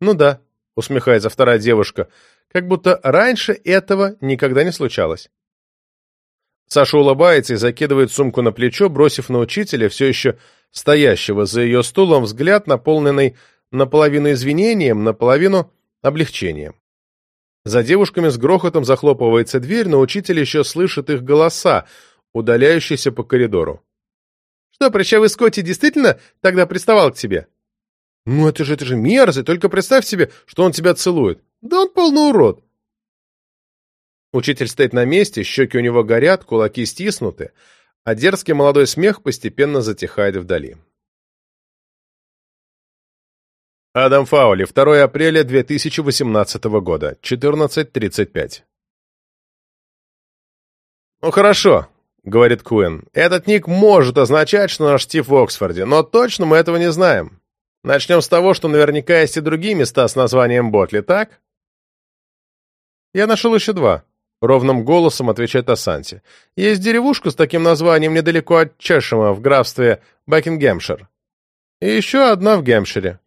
«Ну да», — усмехается вторая девушка, как будто раньше этого никогда не случалось. Саша улыбается и закидывает сумку на плечо, бросив на учителя, все еще стоящего за ее стулом, взгляд, наполненный наполовину извинением, наполовину облегчением. За девушками с грохотом захлопывается дверь, но учитель еще слышит их голоса, удаляющиеся по коридору. «Что, прыщавый Скотти действительно тогда приставал к тебе?» «Ну это же, это же мерзый, только представь себе, что он тебя целует. Да он полный урод!» Учитель стоит на месте, щеки у него горят, кулаки стиснуты, а дерзкий молодой смех постепенно затихает вдали. Адам Фаули, 2 апреля 2018 года, 14.35. «Ну хорошо», — говорит Куин, — «этот ник может означать, что наш Стив в Оксфорде, но точно мы этого не знаем. Начнем с того, что наверняка есть и другие места с названием Ботли, так?» «Я нашел еще два», — ровным голосом отвечает Асанти. «Есть деревушка с таким названием недалеко от Чешема в графстве Бакингемшир. И еще одна в Гемшире».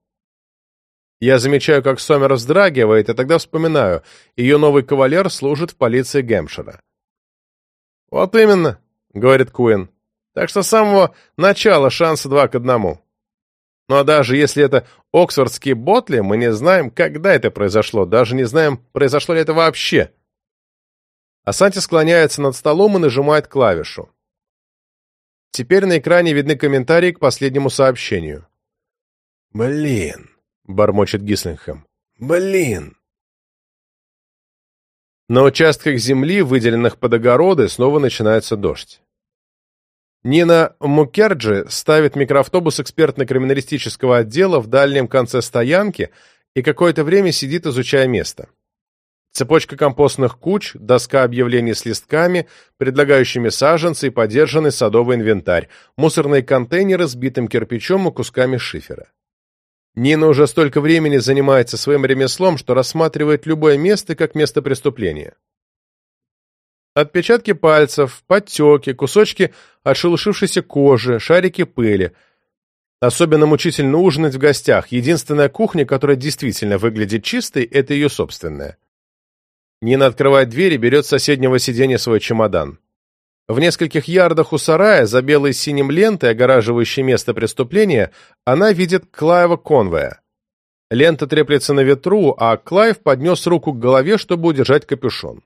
Я замечаю, как Сомер вздрагивает, и тогда вспоминаю, ее новый кавалер служит в полиции Гемшира. «Вот именно», — говорит Куин. «Так что с самого начала шансы два к одному. Ну а даже если это оксфордские ботли, мы не знаем, когда это произошло, даже не знаем, произошло ли это вообще». Асанти склоняется над столом и нажимает клавишу. Теперь на экране видны комментарии к последнему сообщению. «Блин», — бормочет Гислингхэм. «Блин». На участках земли, выделенных под огороды, снова начинается дождь. Нина Мукерджи ставит микроавтобус экспертно-криминалистического отдела в дальнем конце стоянки и какое-то время сидит, изучая место. Цепочка компостных куч, доска объявлений с листками, предлагающими саженцы и подержанный садовый инвентарь, мусорные контейнеры с битым кирпичом и кусками шифера. Нина уже столько времени занимается своим ремеслом, что рассматривает любое место как место преступления. Отпечатки пальцев, подтеки, кусочки отшелушившейся кожи, шарики пыли. Особенно мучительно ужинать в гостях. Единственная кухня, которая действительно выглядит чистой, это ее собственная. Нина открывает дверь и берет с соседнего сиденья свой чемодан. В нескольких ярдах у сарая, за белой синим лентой, огораживающей место преступления, она видит Клаева конвоя. Лента треплется на ветру, а Клайв поднес руку к голове, чтобы удержать капюшон.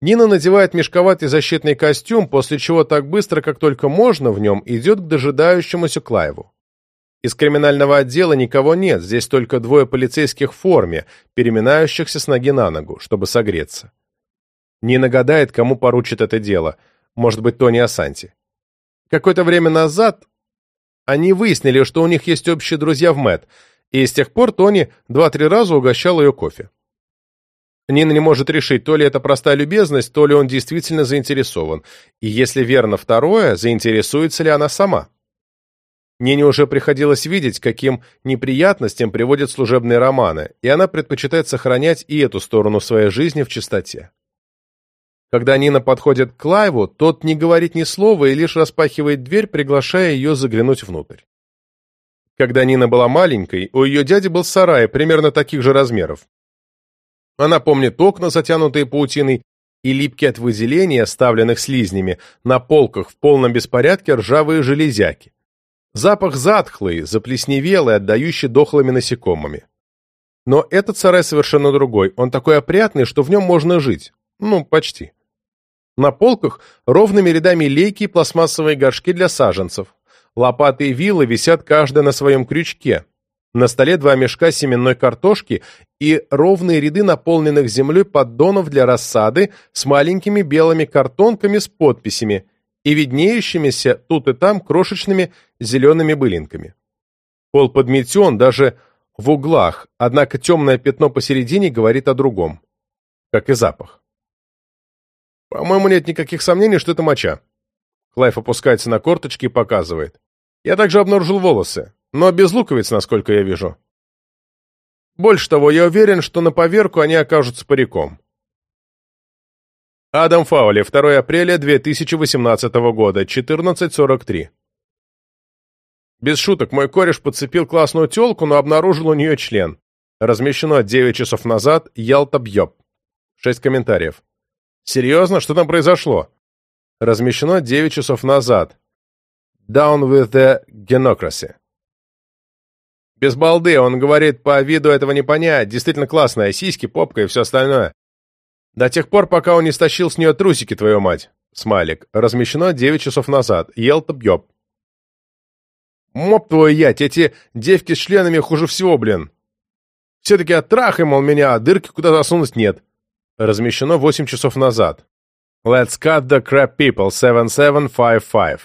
Нина надевает мешковатый защитный костюм, после чего так быстро, как только можно в нем, идет к дожидающемуся Клаеву. Из криминального отдела никого нет, здесь только двое полицейских в форме, переминающихся с ноги на ногу, чтобы согреться. Нина гадает, кому поручит это дело. Может быть, Тони Асанти. Какое-то время назад они выяснили, что у них есть общие друзья в Мэт, и с тех пор Тони два-три раза угощал ее кофе. Нина не может решить, то ли это простая любезность, то ли он действительно заинтересован. И если верно второе, заинтересуется ли она сама. Нине уже приходилось видеть, каким неприятностям приводят служебные романы, и она предпочитает сохранять и эту сторону своей жизни в чистоте. Когда Нина подходит к Клайву, тот не говорит ни слова и лишь распахивает дверь, приглашая ее заглянуть внутрь. Когда Нина была маленькой, у ее дяди был сарай примерно таких же размеров. Она помнит окна, затянутые паутиной, и липкие от выделения, оставленных слизнями, на полках в полном беспорядке ржавые железяки. Запах затхлый, заплесневелый, отдающий дохлыми насекомыми. Но этот сарай совершенно другой, он такой опрятный, что в нем можно жить. Ну, почти. На полках ровными рядами лейки и пластмассовые горшки для саженцев. Лопаты и вилы висят каждая на своем крючке. На столе два мешка семенной картошки и ровные ряды наполненных землей поддонов для рассады с маленькими белыми картонками с подписями и виднеющимися тут и там крошечными зелеными былинками. Пол подметен даже в углах, однако темное пятно посередине говорит о другом, как и запах. По-моему, нет никаких сомнений, что это моча. Клайв опускается на корточки и показывает. Я также обнаружил волосы, но без луковиц, насколько я вижу. Больше того, я уверен, что на поверку они окажутся париком. Адам Фаули, 2 апреля 2018 года, 14.43. Без шуток, мой кореш подцепил классную телку, но обнаружил у нее член. Размещено 9 часов назад, Ялта Бьёб. 6 комментариев. Серьезно? Что там произошло? Размещено 9 часов назад. Down with the genocracy. Без балды, он говорит, по виду этого не понять. Действительно классная, сиськи, попка и все остальное. До тех пор, пока он не стащил с нее трусики, твою мать. Смайлик. Размещено 9 часов назад. Елта бьёб. Моп твою ять, эти девки с членами хуже всего, блин. Все-таки оттрахай, мол, меня, а дырки куда засунуть нет размещено 8 часов назад. Let's cut the crap people 7755.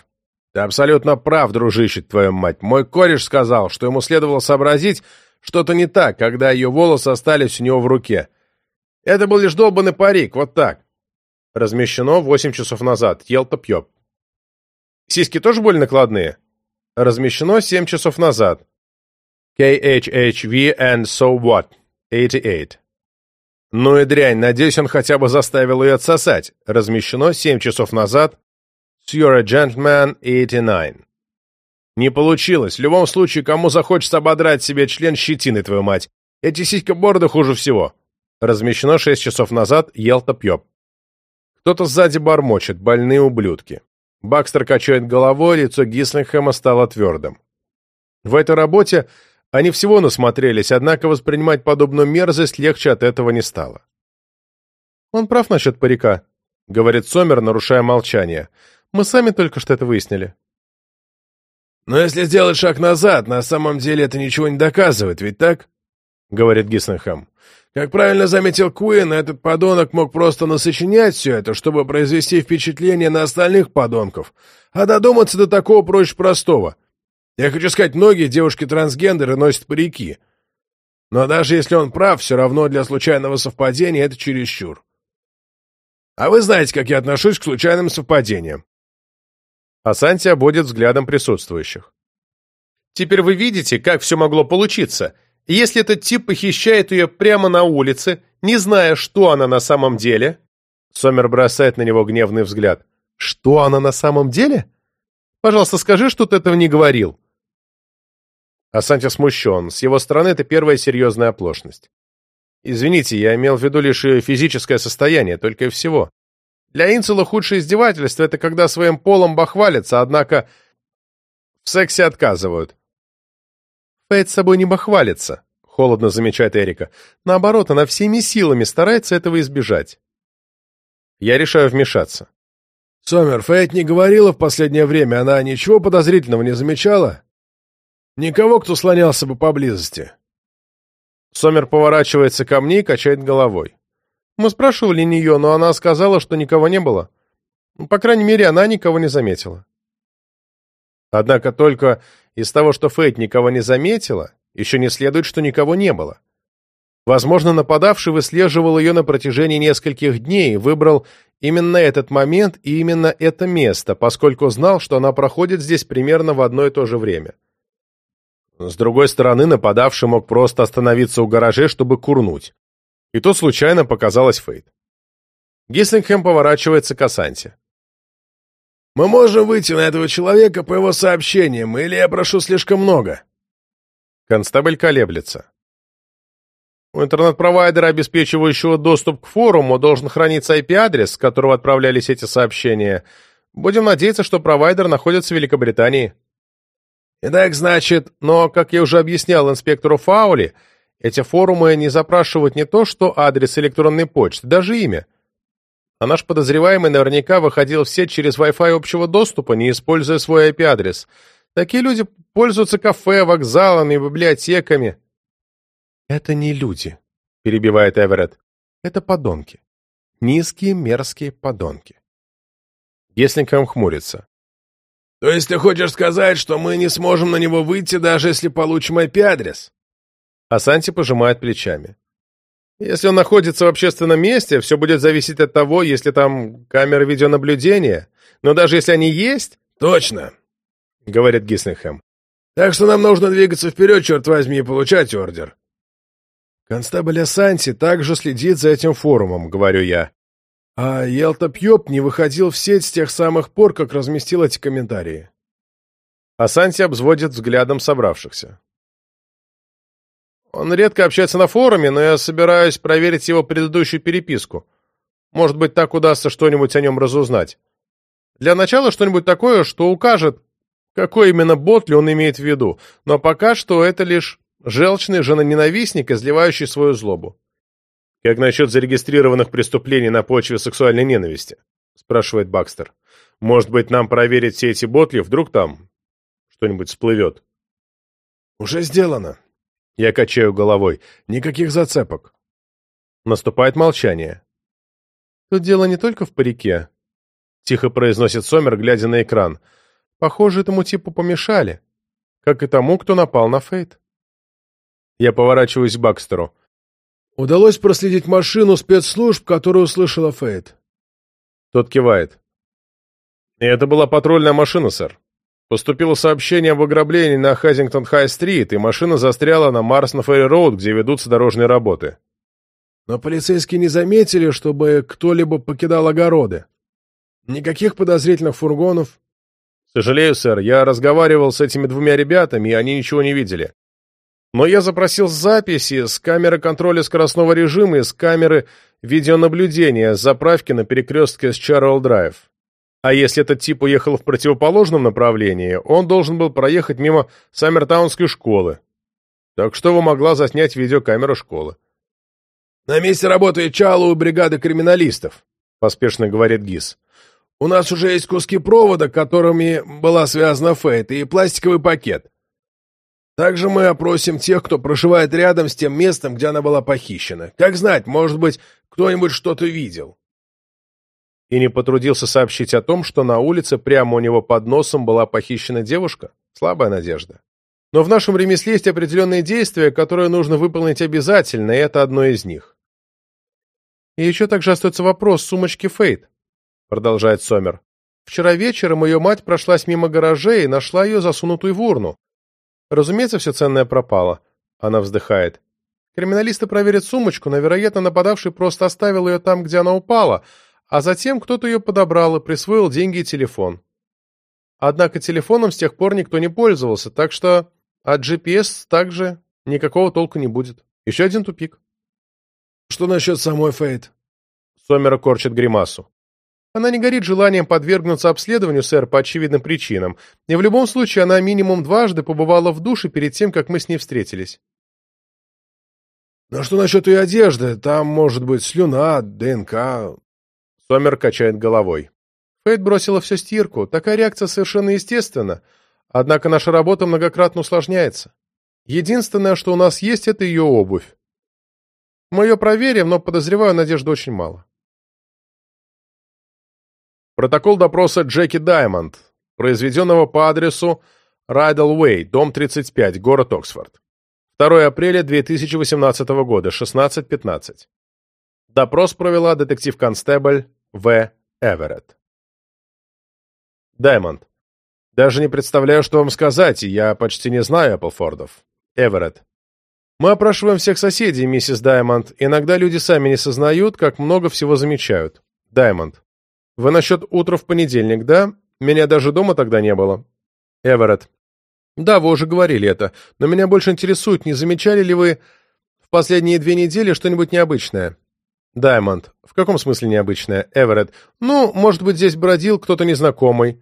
Ты абсолютно прав, дружище, твою мать. Мой кореш сказал, что ему следовало сообразить что-то не так, когда ее волосы остались у него в руке. Это был лишь долбанный парик, вот так. Размещено 8 часов назад. Ел-то пьёб. Сиськи тоже были накладные? Размещено 7 часов назад. KHHV and so what? 88. Ну и дрянь, надеюсь, он хотя бы заставил ее отсосать. Размещено 7 часов назад. You're a gentleman 89. Не получилось. В любом случае, кому захочется ободрать себе член щетины, твою мать. Эти сиська-борды хуже всего. Размещено 6 часов назад. Елта пьёб. Кто-то сзади бормочет. Больные ублюдки. Бакстер качает головой, лицо Гислингхэма стало твердым. В этой работе они всего насмотрелись, однако воспринимать подобную мерзость легче от этого не стало. «Он прав насчет парика», — говорит Сомер, нарушая молчание. «Мы сами только что это выяснили». «Но если сделать шаг назад, на самом деле это ничего не доказывает, ведь так?» — говорит Гисненхэм. «Как правильно заметил Куин, этот подонок мог просто насочинять все это, чтобы произвести впечатление на остальных подонков, а додуматься до такого проще простого — я хочу сказать, многие девушки-трансгендеры носят парики. Но даже если он прав, все равно для случайного совпадения это чересчур. А вы знаете, как я отношусь к случайным совпадениям. Асанти обводит взглядом присутствующих. Теперь вы видите, как все могло получиться. Если этот тип похищает ее прямо на улице, не зная, что она на самом деле... Сомер бросает на него гневный взгляд. «Что она на самом деле? Пожалуйста, скажи, что ты этого не говорил». А Санти смущен. С его стороны это первая серьезная оплошность. Извините, я имел в виду лишь ее физическое состояние, только и всего. Для Инцела худшее издевательство — это когда своим полом бахвалятся, однако в сексе отказывают. Фейт с собой не бахвалится, — холодно замечает Эрика. Наоборот, она всеми силами старается этого избежать. Я решаю вмешаться. Сомер, Фейт не говорила в последнее время, она ничего подозрительного не замечала? Никого, кто слонялся бы поблизости. Сомер поворачивается ко мне и качает головой. Мы спрашивали нее, но она сказала, что никого не было. По крайней мере, она никого не заметила. Однако только из того, что Фейт никого не заметила, еще не следует, что никого не было. Возможно, нападавший выслеживал ее на протяжении нескольких дней и выбрал именно этот момент и именно это место, поскольку знал, что она проходит здесь примерно в одно и то же время. С другой стороны, нападавший мог просто остановиться у гаражей, чтобы курнуть. И тут случайно показалась Фейт. Гислингхэм поворачивается к Асанте. «Мы можем выйти на этого человека по его сообщениям, или я прошу слишком много?» Констебль колеблется. У интернет-провайдера, обеспечивающего доступ к форуму, должен храниться IP-адрес, с которого отправлялись эти сообщения. Будем надеяться, что провайдер находится в Великобритании. Итак, значит, но, как я уже объяснял инспектору Фаули, эти форумы не запрашивают не то, что адрес электронной почты, даже имя. А наш подозреваемый наверняка выходил в сеть через Wi-Fi общего доступа, не используя свой IP-адрес. Такие люди пользуются кафе, вокзалами, библиотеками. «Это не люди», — перебивает Эверетт. «Это подонки. Низкие, мерзкие подонки». Геслингхэм хмурится. «То есть ты хочешь сказать, что мы не сможем на него выйти, даже если получим IP-адрес?» А Санти пожимает плечами. «Если он находится в общественном месте, все будет зависеть от того, если там камеры видеонаблюдения. Но даже если они есть...» «Точно», — говорит Гислингхэм. «Так что нам нужно двигаться вперед, черт возьми, и получать ордер». «Констабль Асанти также следит за этим форумом», — говорю я. А Елта не выходил в сеть с тех самых пор, как разместил эти комментарии. Асанти обзводит взглядом собравшихся. Он редко общается на форуме, но я собираюсь проверить его предыдущую переписку. Может быть, так удастся что-нибудь о нем разузнать. Для начала что-нибудь такое, что укажет, какой именно бот ли он имеет в виду, но пока что это лишь желчный женоненавистник, изливающий свою злобу. «Как насчет зарегистрированных преступлений на почве сексуальной ненависти?» — спрашивает Бакстер. «Может быть, нам проверить все эти ботли, вдруг там что-нибудь всплывет?» «Уже сделано». Я качаю головой. Никаких зацепок. Наступает молчание. «Тут дело не только в парике», — тихо произносит Сомер, глядя на экран. «Похоже, этому типу помешали, как и тому, кто напал на Фейт». Я поворачиваюсь к Бакстеру. Удалось проследить машину спецслужб, которую услышала Фейт. Тот кивает. И это была патрульная машина, сэр. Поступило сообщение об ограблении на Хазингтон-Хай-стрит, и машина застряла на Марс-на-Ферри-Роуд, где ведутся дорожные работы. Но полицейские не заметили, чтобы кто-либо покидал огороды. Никаких подозрительных фургонов. Сожалею, сэр, я разговаривал с этими двумя ребятами, и они ничего не видели. Но я запросил записи с камеры контроля скоростного режима и с камеры видеонаблюдения с заправки на перекрестке с Чарроу-Драйв. А если этот тип уехал в противоположном направлении, он должен был проехать мимо Саммертаунской школы. Так что его могла заснять видеокамера школы. «На месте работает Чалу бригады криминалистов», — поспешно говорит Гис. «У нас уже есть куски провода, которыми была связана Фейт, и пластиковый пакет. Также мы опросим тех, кто проживает рядом с тем местом, где она была похищена. Как знать, может быть, кто-нибудь что-то видел. И не потрудился сообщить о том, что на улице прямо у него под носом была похищена девушка? Слабая надежда. Но в нашем ремесле есть определенные действия, которые нужно выполнить обязательно, и это одно из них. И еще также остается вопрос сумочки Фейт, продолжает Сомер. Вчера вечером ее мать прошлась мимо гаражей и нашла ее засунутую в урну. Разумеется, все ценное пропало. Она вздыхает. Криминалисты проверят сумочку, но, вероятно, нападавший просто оставил ее там, где она упала, а затем кто-то ее подобрал и присвоил деньги и телефон. Однако телефоном с тех пор никто не пользовался, так что от GPS также никакого толку не будет. Еще один тупик. Что насчет самой Фейт? Сомера корчит гримасу. Она не горит желанием подвергнуться обследованию, сэр, по очевидным причинам. И в любом случае она минимум дважды побывала в душе перед тем, как мы с ней встретились. Но что насчет ее одежды? Там может быть слюна, ДНК. Сомер качает головой. Фейт бросила всю стирку. Такая реакция совершенно естественна. Однако наша работа многократно усложняется. Единственное, что у нас есть, это ее обувь. Мы ее проверим, но, подозреваю, надежды очень мало. Протокол допроса Джеки Даймонд, произведенного по адресу Райдл Уэй, дом 35, город Оксфорд. 2 апреля 2018 года, 16.15. Допрос провела детектив-констебль В. Эверетт. Даймонд. Даже не представляю, что вам сказать, я почти не знаю Эпплфордов. Эверетт. Мы опрашиваем всех соседей, миссис Даймонд. Иногда люди сами не сознают, как много всего замечают. Даймонд. Вы насчет утра в понедельник, да? Меня даже дома тогда не было. Эверетт. Да, вы уже говорили это, но меня больше интересует, не замечали ли вы в последние две недели что-нибудь необычное? Даймонд. В каком смысле необычное? Эверетт. Ну, может быть, здесь бродил кто-то незнакомый.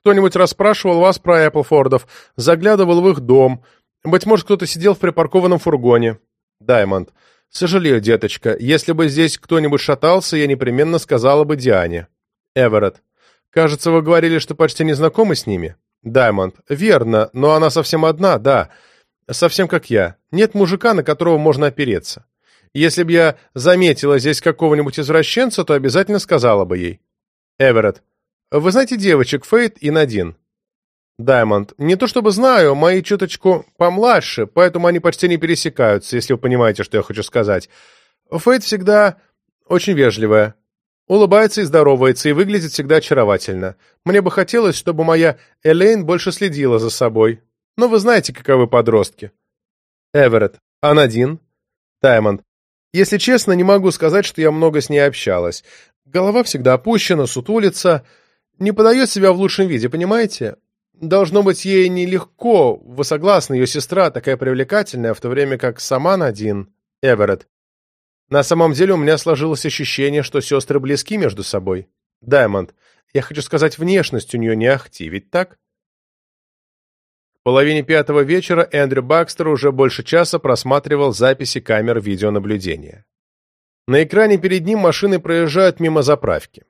Кто-нибудь расспрашивал вас про Эпплфордов, заглядывал в их дом. Быть может, кто-то сидел в припаркованном фургоне. Даймонд. Сожалею, деточка, если бы здесь кто-нибудь шатался, я непременно сказала бы Диане. Эверетт. Кажется, вы говорили, что почти не знакомы с ними? Даймонд. Верно, но она совсем одна, да. Совсем как я. Нет мужика, на которого можно опереться. Если бы я заметила здесь какого-нибудь извращенца, то обязательно сказала бы ей. Эверетт. Вы знаете девочек Фейт и Надин? Даймонд. Не то чтобы знаю, мои чуточку помладше, поэтому они почти не пересекаются, если вы понимаете, что я хочу сказать. Фейт всегда очень вежливая. Улыбается и здоровается, и выглядит всегда очаровательно. Мне бы хотелось, чтобы моя Элейн больше следила за собой. Но вы знаете, каковы подростки. Эверетт. А Надин? Даймонд. Если честно, не могу сказать, что я много с ней общалась. Голова всегда опущена, сутулится, не подает себя в лучшем виде, понимаете? Должно быть, ей нелегко, вы согласны, ее сестра такая привлекательная, в то время как сама Надин, Эверетт. На самом деле у меня сложилось ощущение, что сестры близки между собой. Даймонд, я хочу сказать, внешность у нее не ахти, ведь так? Половине пятого вечера Эндрю Бакстер уже больше часа просматривал записи камер видеонаблюдения. На экране перед ним машины проезжают мимо заправки.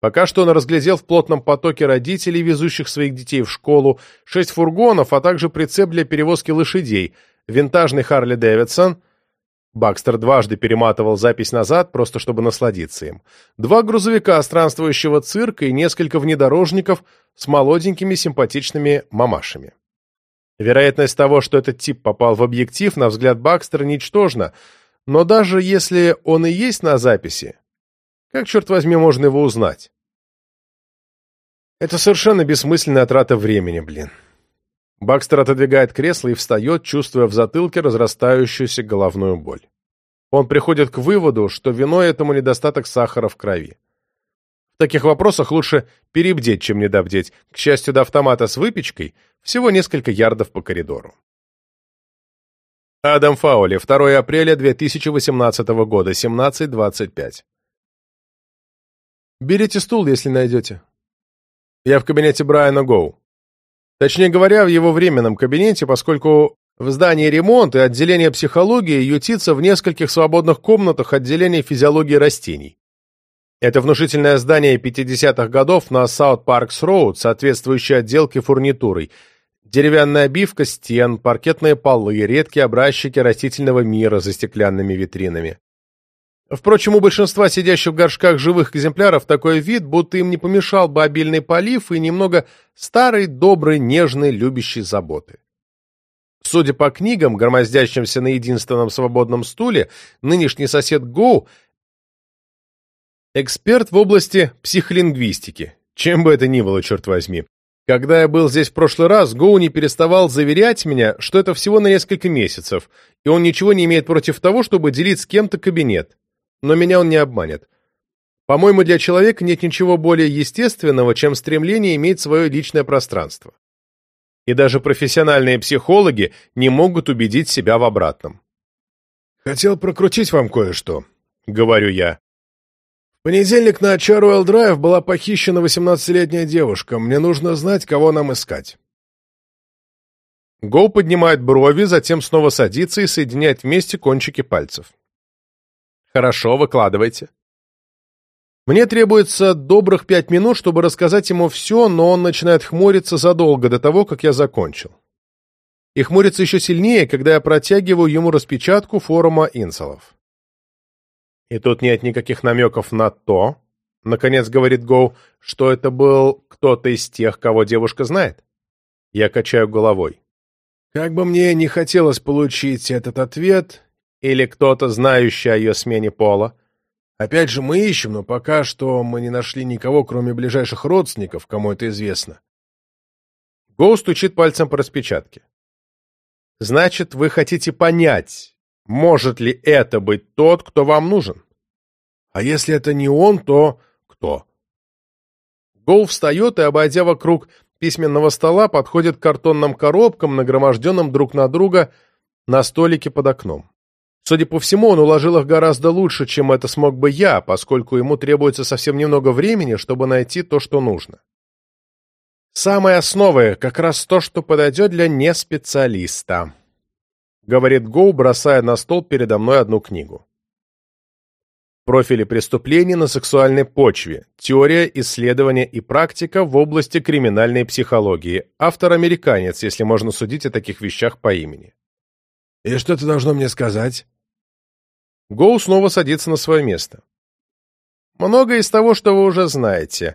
Пока что он разглядел в плотном потоке родителей, везущих своих детей в школу, шесть фургонов, а также прицеп для перевозки лошадей, винтажный Харли Дэвидсон. Бакстер дважды перематывал запись назад, просто чтобы насладиться им. Два грузовика странствующего цирка и несколько внедорожников с молоденькими симпатичными мамашами. Вероятность того, что этот тип попал в объектив, на взгляд Бакстера, ничтожна, но даже если он и есть на записи, как, черт возьми, можно его узнать? Это совершенно бессмысленная трата времени, блин. Бакстер отодвигает кресло и встает, чувствуя в затылке разрастающуюся головную боль. Он приходит к выводу, что виной этому недостаток сахара в крови. В таких вопросах лучше перебдеть, чем недобдеть. К счастью, до автомата с выпечкой всего несколько ярдов по коридору. Адам Фаули, 2 апреля 2018 года, 17.25. Берите стул, если найдете. Я в кабинете Брайана Гоу. Точнее говоря, в его временном кабинете, поскольку в здании ремонт и отделение психологии ютится в нескольких свободных комнатах отделения физиологии растений. Это внушительное здание 50-х годов на Саут-Паркс-Роуд, соответствующее отделке фурнитурой. Деревянная обивка стен, паркетные полы, редкие образчики растительного мира за стеклянными витринами. Впрочем, у большинства сидящих в горшках живых экземпляров такой вид, будто им не помешал бы обильный полив и немного старой, доброй, нежной, любящей заботы. Судя по книгам, громоздящимся на единственном свободном стуле, нынешний сосед Гоу Эксперт в области психолингвистики. Чем бы это ни было, черт возьми. Когда я был здесь в прошлый раз, Гоу не переставал заверять меня, что это всего на несколько месяцев, и он ничего не имеет против того, чтобы делить с кем-то кабинет. Но меня он не обманет. По-моему, для человека нет ничего более естественного, чем стремление иметь свое личное пространство. И даже профессиональные психологи не могут убедить себя в обратном. «Хотел прокрутить вам кое-что», — говорю я понедельник на Чаруэлл Драйв была похищена 18-летняя девушка. Мне нужно знать, кого нам искать. Гоу поднимает брови, затем снова садится и соединяет вместе кончики пальцев. Хорошо, выкладывайте. Мне требуется добрых пять минут, чтобы рассказать ему все, но он начинает хмуриться задолго до того, как я закончил. И хмурится еще сильнее, когда я протягиваю ему распечатку форума инсолов. И тут нет никаких намеков на то, наконец говорит Гоу, что это был кто-то из тех, кого девушка знает. Я качаю головой. Как бы мне не хотелось получить этот ответ, или кто-то, знающий о ее смене пола. Опять же, мы ищем, но пока что мы не нашли никого, кроме ближайших родственников, кому это известно. Гоу стучит пальцем по распечатке. Значит, вы хотите понять, может ли это быть тот, кто вам нужен? А если это не он, то кто? Гоу встает и, обойдя вокруг письменного стола подходит к картонным коробкам, нагроможденным друг на друга на столике под окном. Судя по всему, он уложил их гораздо лучше, чем это смог бы я, поскольку ему требуется совсем немного времени, чтобы найти то, что нужно. Самые основы — как раз то, что подойдет для неспециалиста, — говорит Гоу, бросая на стол передо мной одну книгу. Профили преступлений на сексуальной почве. Теория, исследования и практика в области криминальной психологии. Автор-американец, если можно судить о таких вещах по имени. «И что ты должно мне сказать?» Гоу снова садится на свое место. Многое из того, что вы уже знаете.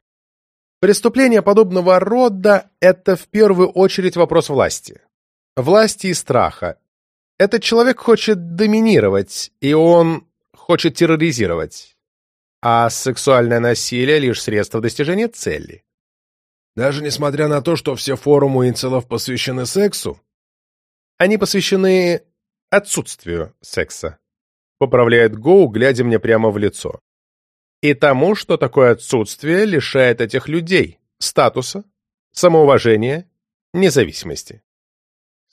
Преступление подобного рода – это в первую очередь вопрос власти. Власти и страха. Этот человек хочет доминировать, и он хочет терроризировать. А сексуальное насилие – лишь средство достижения цели. Даже несмотря на то, что все форумы инцелов посвящены сексу? Они посвящены отсутствию секса, поправляет Гоу, глядя мне прямо в лицо. И тому, что такое отсутствие лишает этих людей статуса, самоуважения, независимости.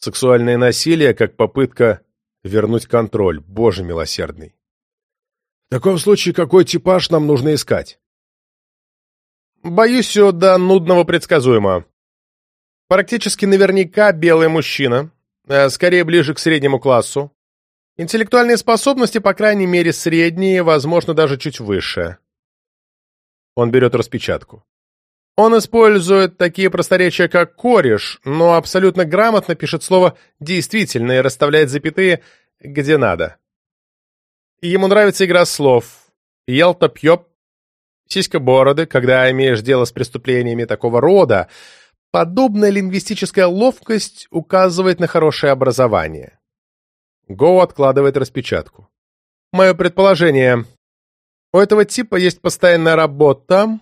Сексуальное насилие как попытка вернуть контроль, Боже милосердный. В таком случае какой типаж нам нужно искать? Боюсь, все до нудного предсказуемо. Практически наверняка белый мужчина, Э, скорее ближе к среднему классу. Интеллектуальные способности, по крайней мере, средние, возможно, даже чуть выше. Он берет распечатку. Он использует такие просторечия, как «кореш», но абсолютно грамотно пишет слово «действительно» и расставляет запятые где надо. Ему нравится игра слов. Елта-пьёп, сиська-бороды, когда имеешь дело с преступлениями такого рода, Подобная лингвистическая ловкость указывает на хорошее образование. Гоу откладывает распечатку. Мое предположение. У этого типа есть постоянная работа,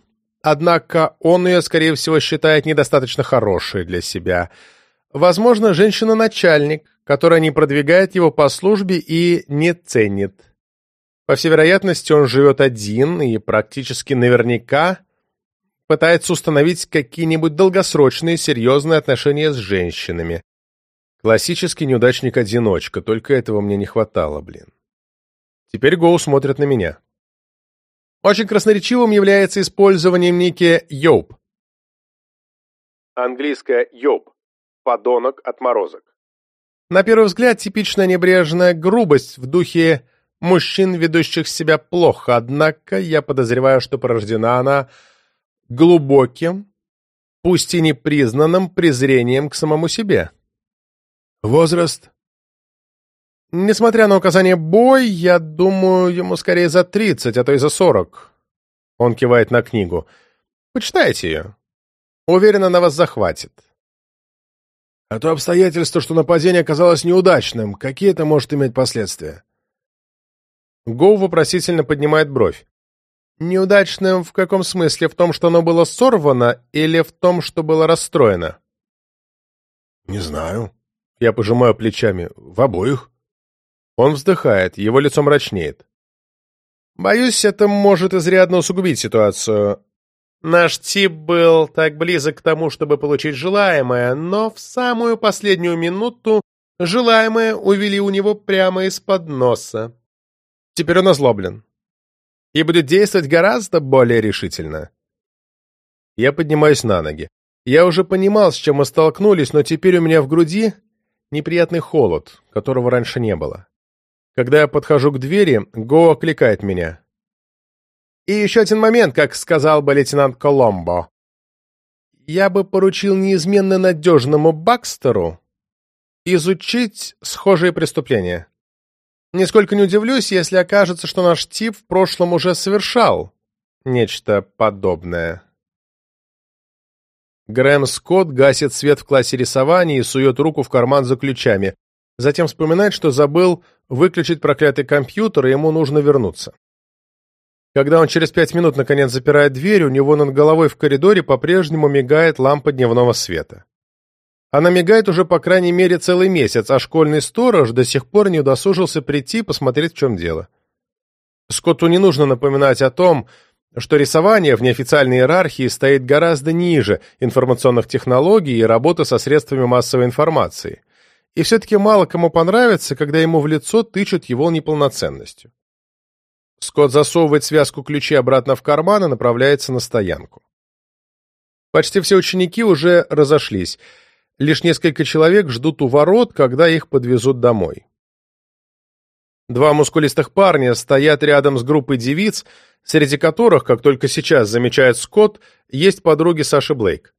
однако он ее, скорее всего, считает недостаточно хорошей для себя. Возможно, женщина-начальник, которая не продвигает его по службе и не ценит. По всей вероятности, он живет один и практически наверняка пытается установить какие-нибудь долгосрочные серьезные отношения с женщинами. Классический неудачник-одиночка, только этого мне не хватало, блин. Теперь Гоу смотрит на меня. Очень красноречивым является использование ники Йоп. Английское Йоп. Подонок, отморозок. На первый взгляд, типичная небрежная грубость в духе мужчин, ведущих себя плохо, однако я подозреваю, что порождена она глубоким, пусть и непризнанным презрением к самому себе. Возраст? Несмотря на указание «бой», я думаю, ему скорее за тридцать, а то и за сорок. Он кивает на книгу. Почитайте ее. Уверен, она вас захватит. А то обстоятельство, что нападение оказалось неудачным, какие это может иметь последствия? Гоу вопросительно поднимает бровь. Неудачным в каком смысле? В том, что оно было сорвано, или в том, что было расстроено? Не знаю. Я пожимаю плечами. В обоих. Он вздыхает, его лицо мрачнеет. Боюсь, это может изрядно усугубить ситуацию. Наш тип был так близок к тому, чтобы получить желаемое, но в самую последнюю минуту желаемое увели у него прямо из-под носа. Теперь он озлоблен и будет действовать гораздо более решительно. Я поднимаюсь на ноги. Я уже понимал, с чем мы столкнулись, но теперь у меня в груди неприятный холод, которого раньше не было. Когда я подхожу к двери, Го окликает меня. И еще один момент, как сказал бы лейтенант Коломбо. Я бы поручил неизменно надежному Бакстеру изучить схожие преступления. Нисколько не удивлюсь, если окажется, что наш тип в прошлом уже совершал нечто подобное. Грэм Скотт гасит свет в классе рисования и сует руку в карман за ключами. Затем вспоминает, что забыл выключить проклятый компьютер, и ему нужно вернуться. Когда он через пять минут наконец запирает дверь, у него над головой в коридоре по-прежнему мигает лампа дневного света. Она мигает уже по крайней мере целый месяц, а школьный сторож до сих пор не удосужился прийти посмотреть, в чем дело. Скотту не нужно напоминать о том, что рисование в неофициальной иерархии стоит гораздо ниже информационных технологий и работы со средствами массовой информации. И все-таки мало кому понравится, когда ему в лицо тычут его неполноценностью. Скотт засовывает связку ключей обратно в карман и направляется на стоянку. Почти все ученики уже разошлись. Лишь несколько человек ждут у ворот, когда их подвезут домой. Два мускулистых парня стоят рядом с группой девиц, среди которых, как только сейчас замечает Скотт, есть подруги Саши Блейк.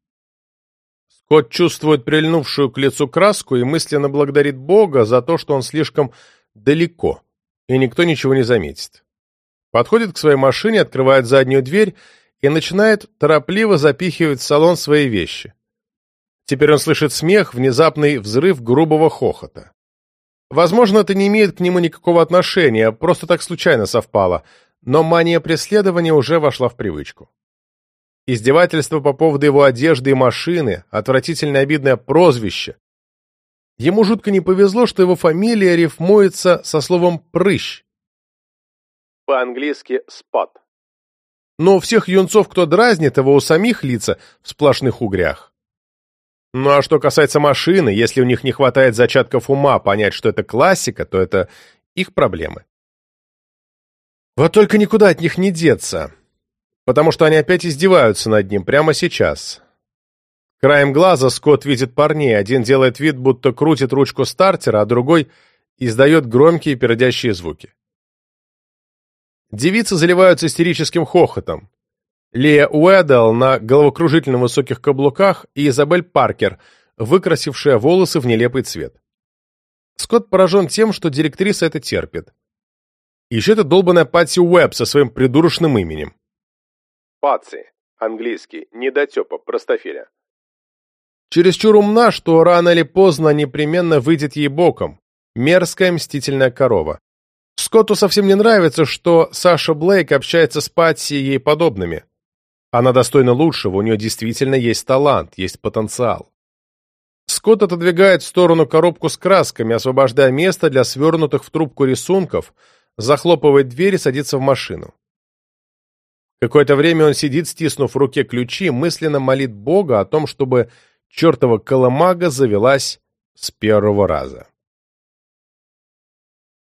Скотт чувствует прильнувшую к лицу краску и мысленно благодарит Бога за то, что он слишком далеко, и никто ничего не заметит. Подходит к своей машине, открывает заднюю дверь и начинает торопливо запихивать в салон свои вещи. Теперь он слышит смех, внезапный взрыв грубого хохота. Возможно, это не имеет к нему никакого отношения, просто так случайно совпало, но мания преследования уже вошла в привычку. Издевательство по поводу его одежды и машины, отвратительно обидное прозвище. Ему жутко не повезло, что его фамилия рифмуется со словом «прыщ». По-английски «спот». Но у всех юнцов, кто дразнит его, у самих лица в сплошных угрях. Ну а что касается машины, если у них не хватает зачатков ума понять, что это классика, то это их проблемы. Вот только никуда от них не деться, потому что они опять издеваются над ним прямо сейчас. Краем глаза Скотт видит парней, один делает вид, будто крутит ручку стартера, а другой издает громкие пердящие звуки. Девицы заливаются истерическим хохотом. Лия Уэддл на головокружительно высоких каблуках и Изабель Паркер, выкрасившая волосы в нелепый цвет. Скотт поражен тем, что директриса это терпит. Еще это долбанная Патси Уэбб со своим придурочным именем. Патси. Английский. Недотепа. Простофиля. Чересчур умна, что рано или поздно непременно выйдет ей боком. Мерзкая мстительная корова. Скотту совсем не нравится, что Саша Блейк общается с Патси и ей подобными. Она достойна лучшего, у нее действительно есть талант, есть потенциал. Скотт отодвигает в сторону коробку с красками, освобождая место для свернутых в трубку рисунков, захлопывает дверь и садится в машину. Какое-то время он сидит, стиснув в руке ключи, мысленно молит Бога о том, чтобы чертова колымага завелась с первого раза.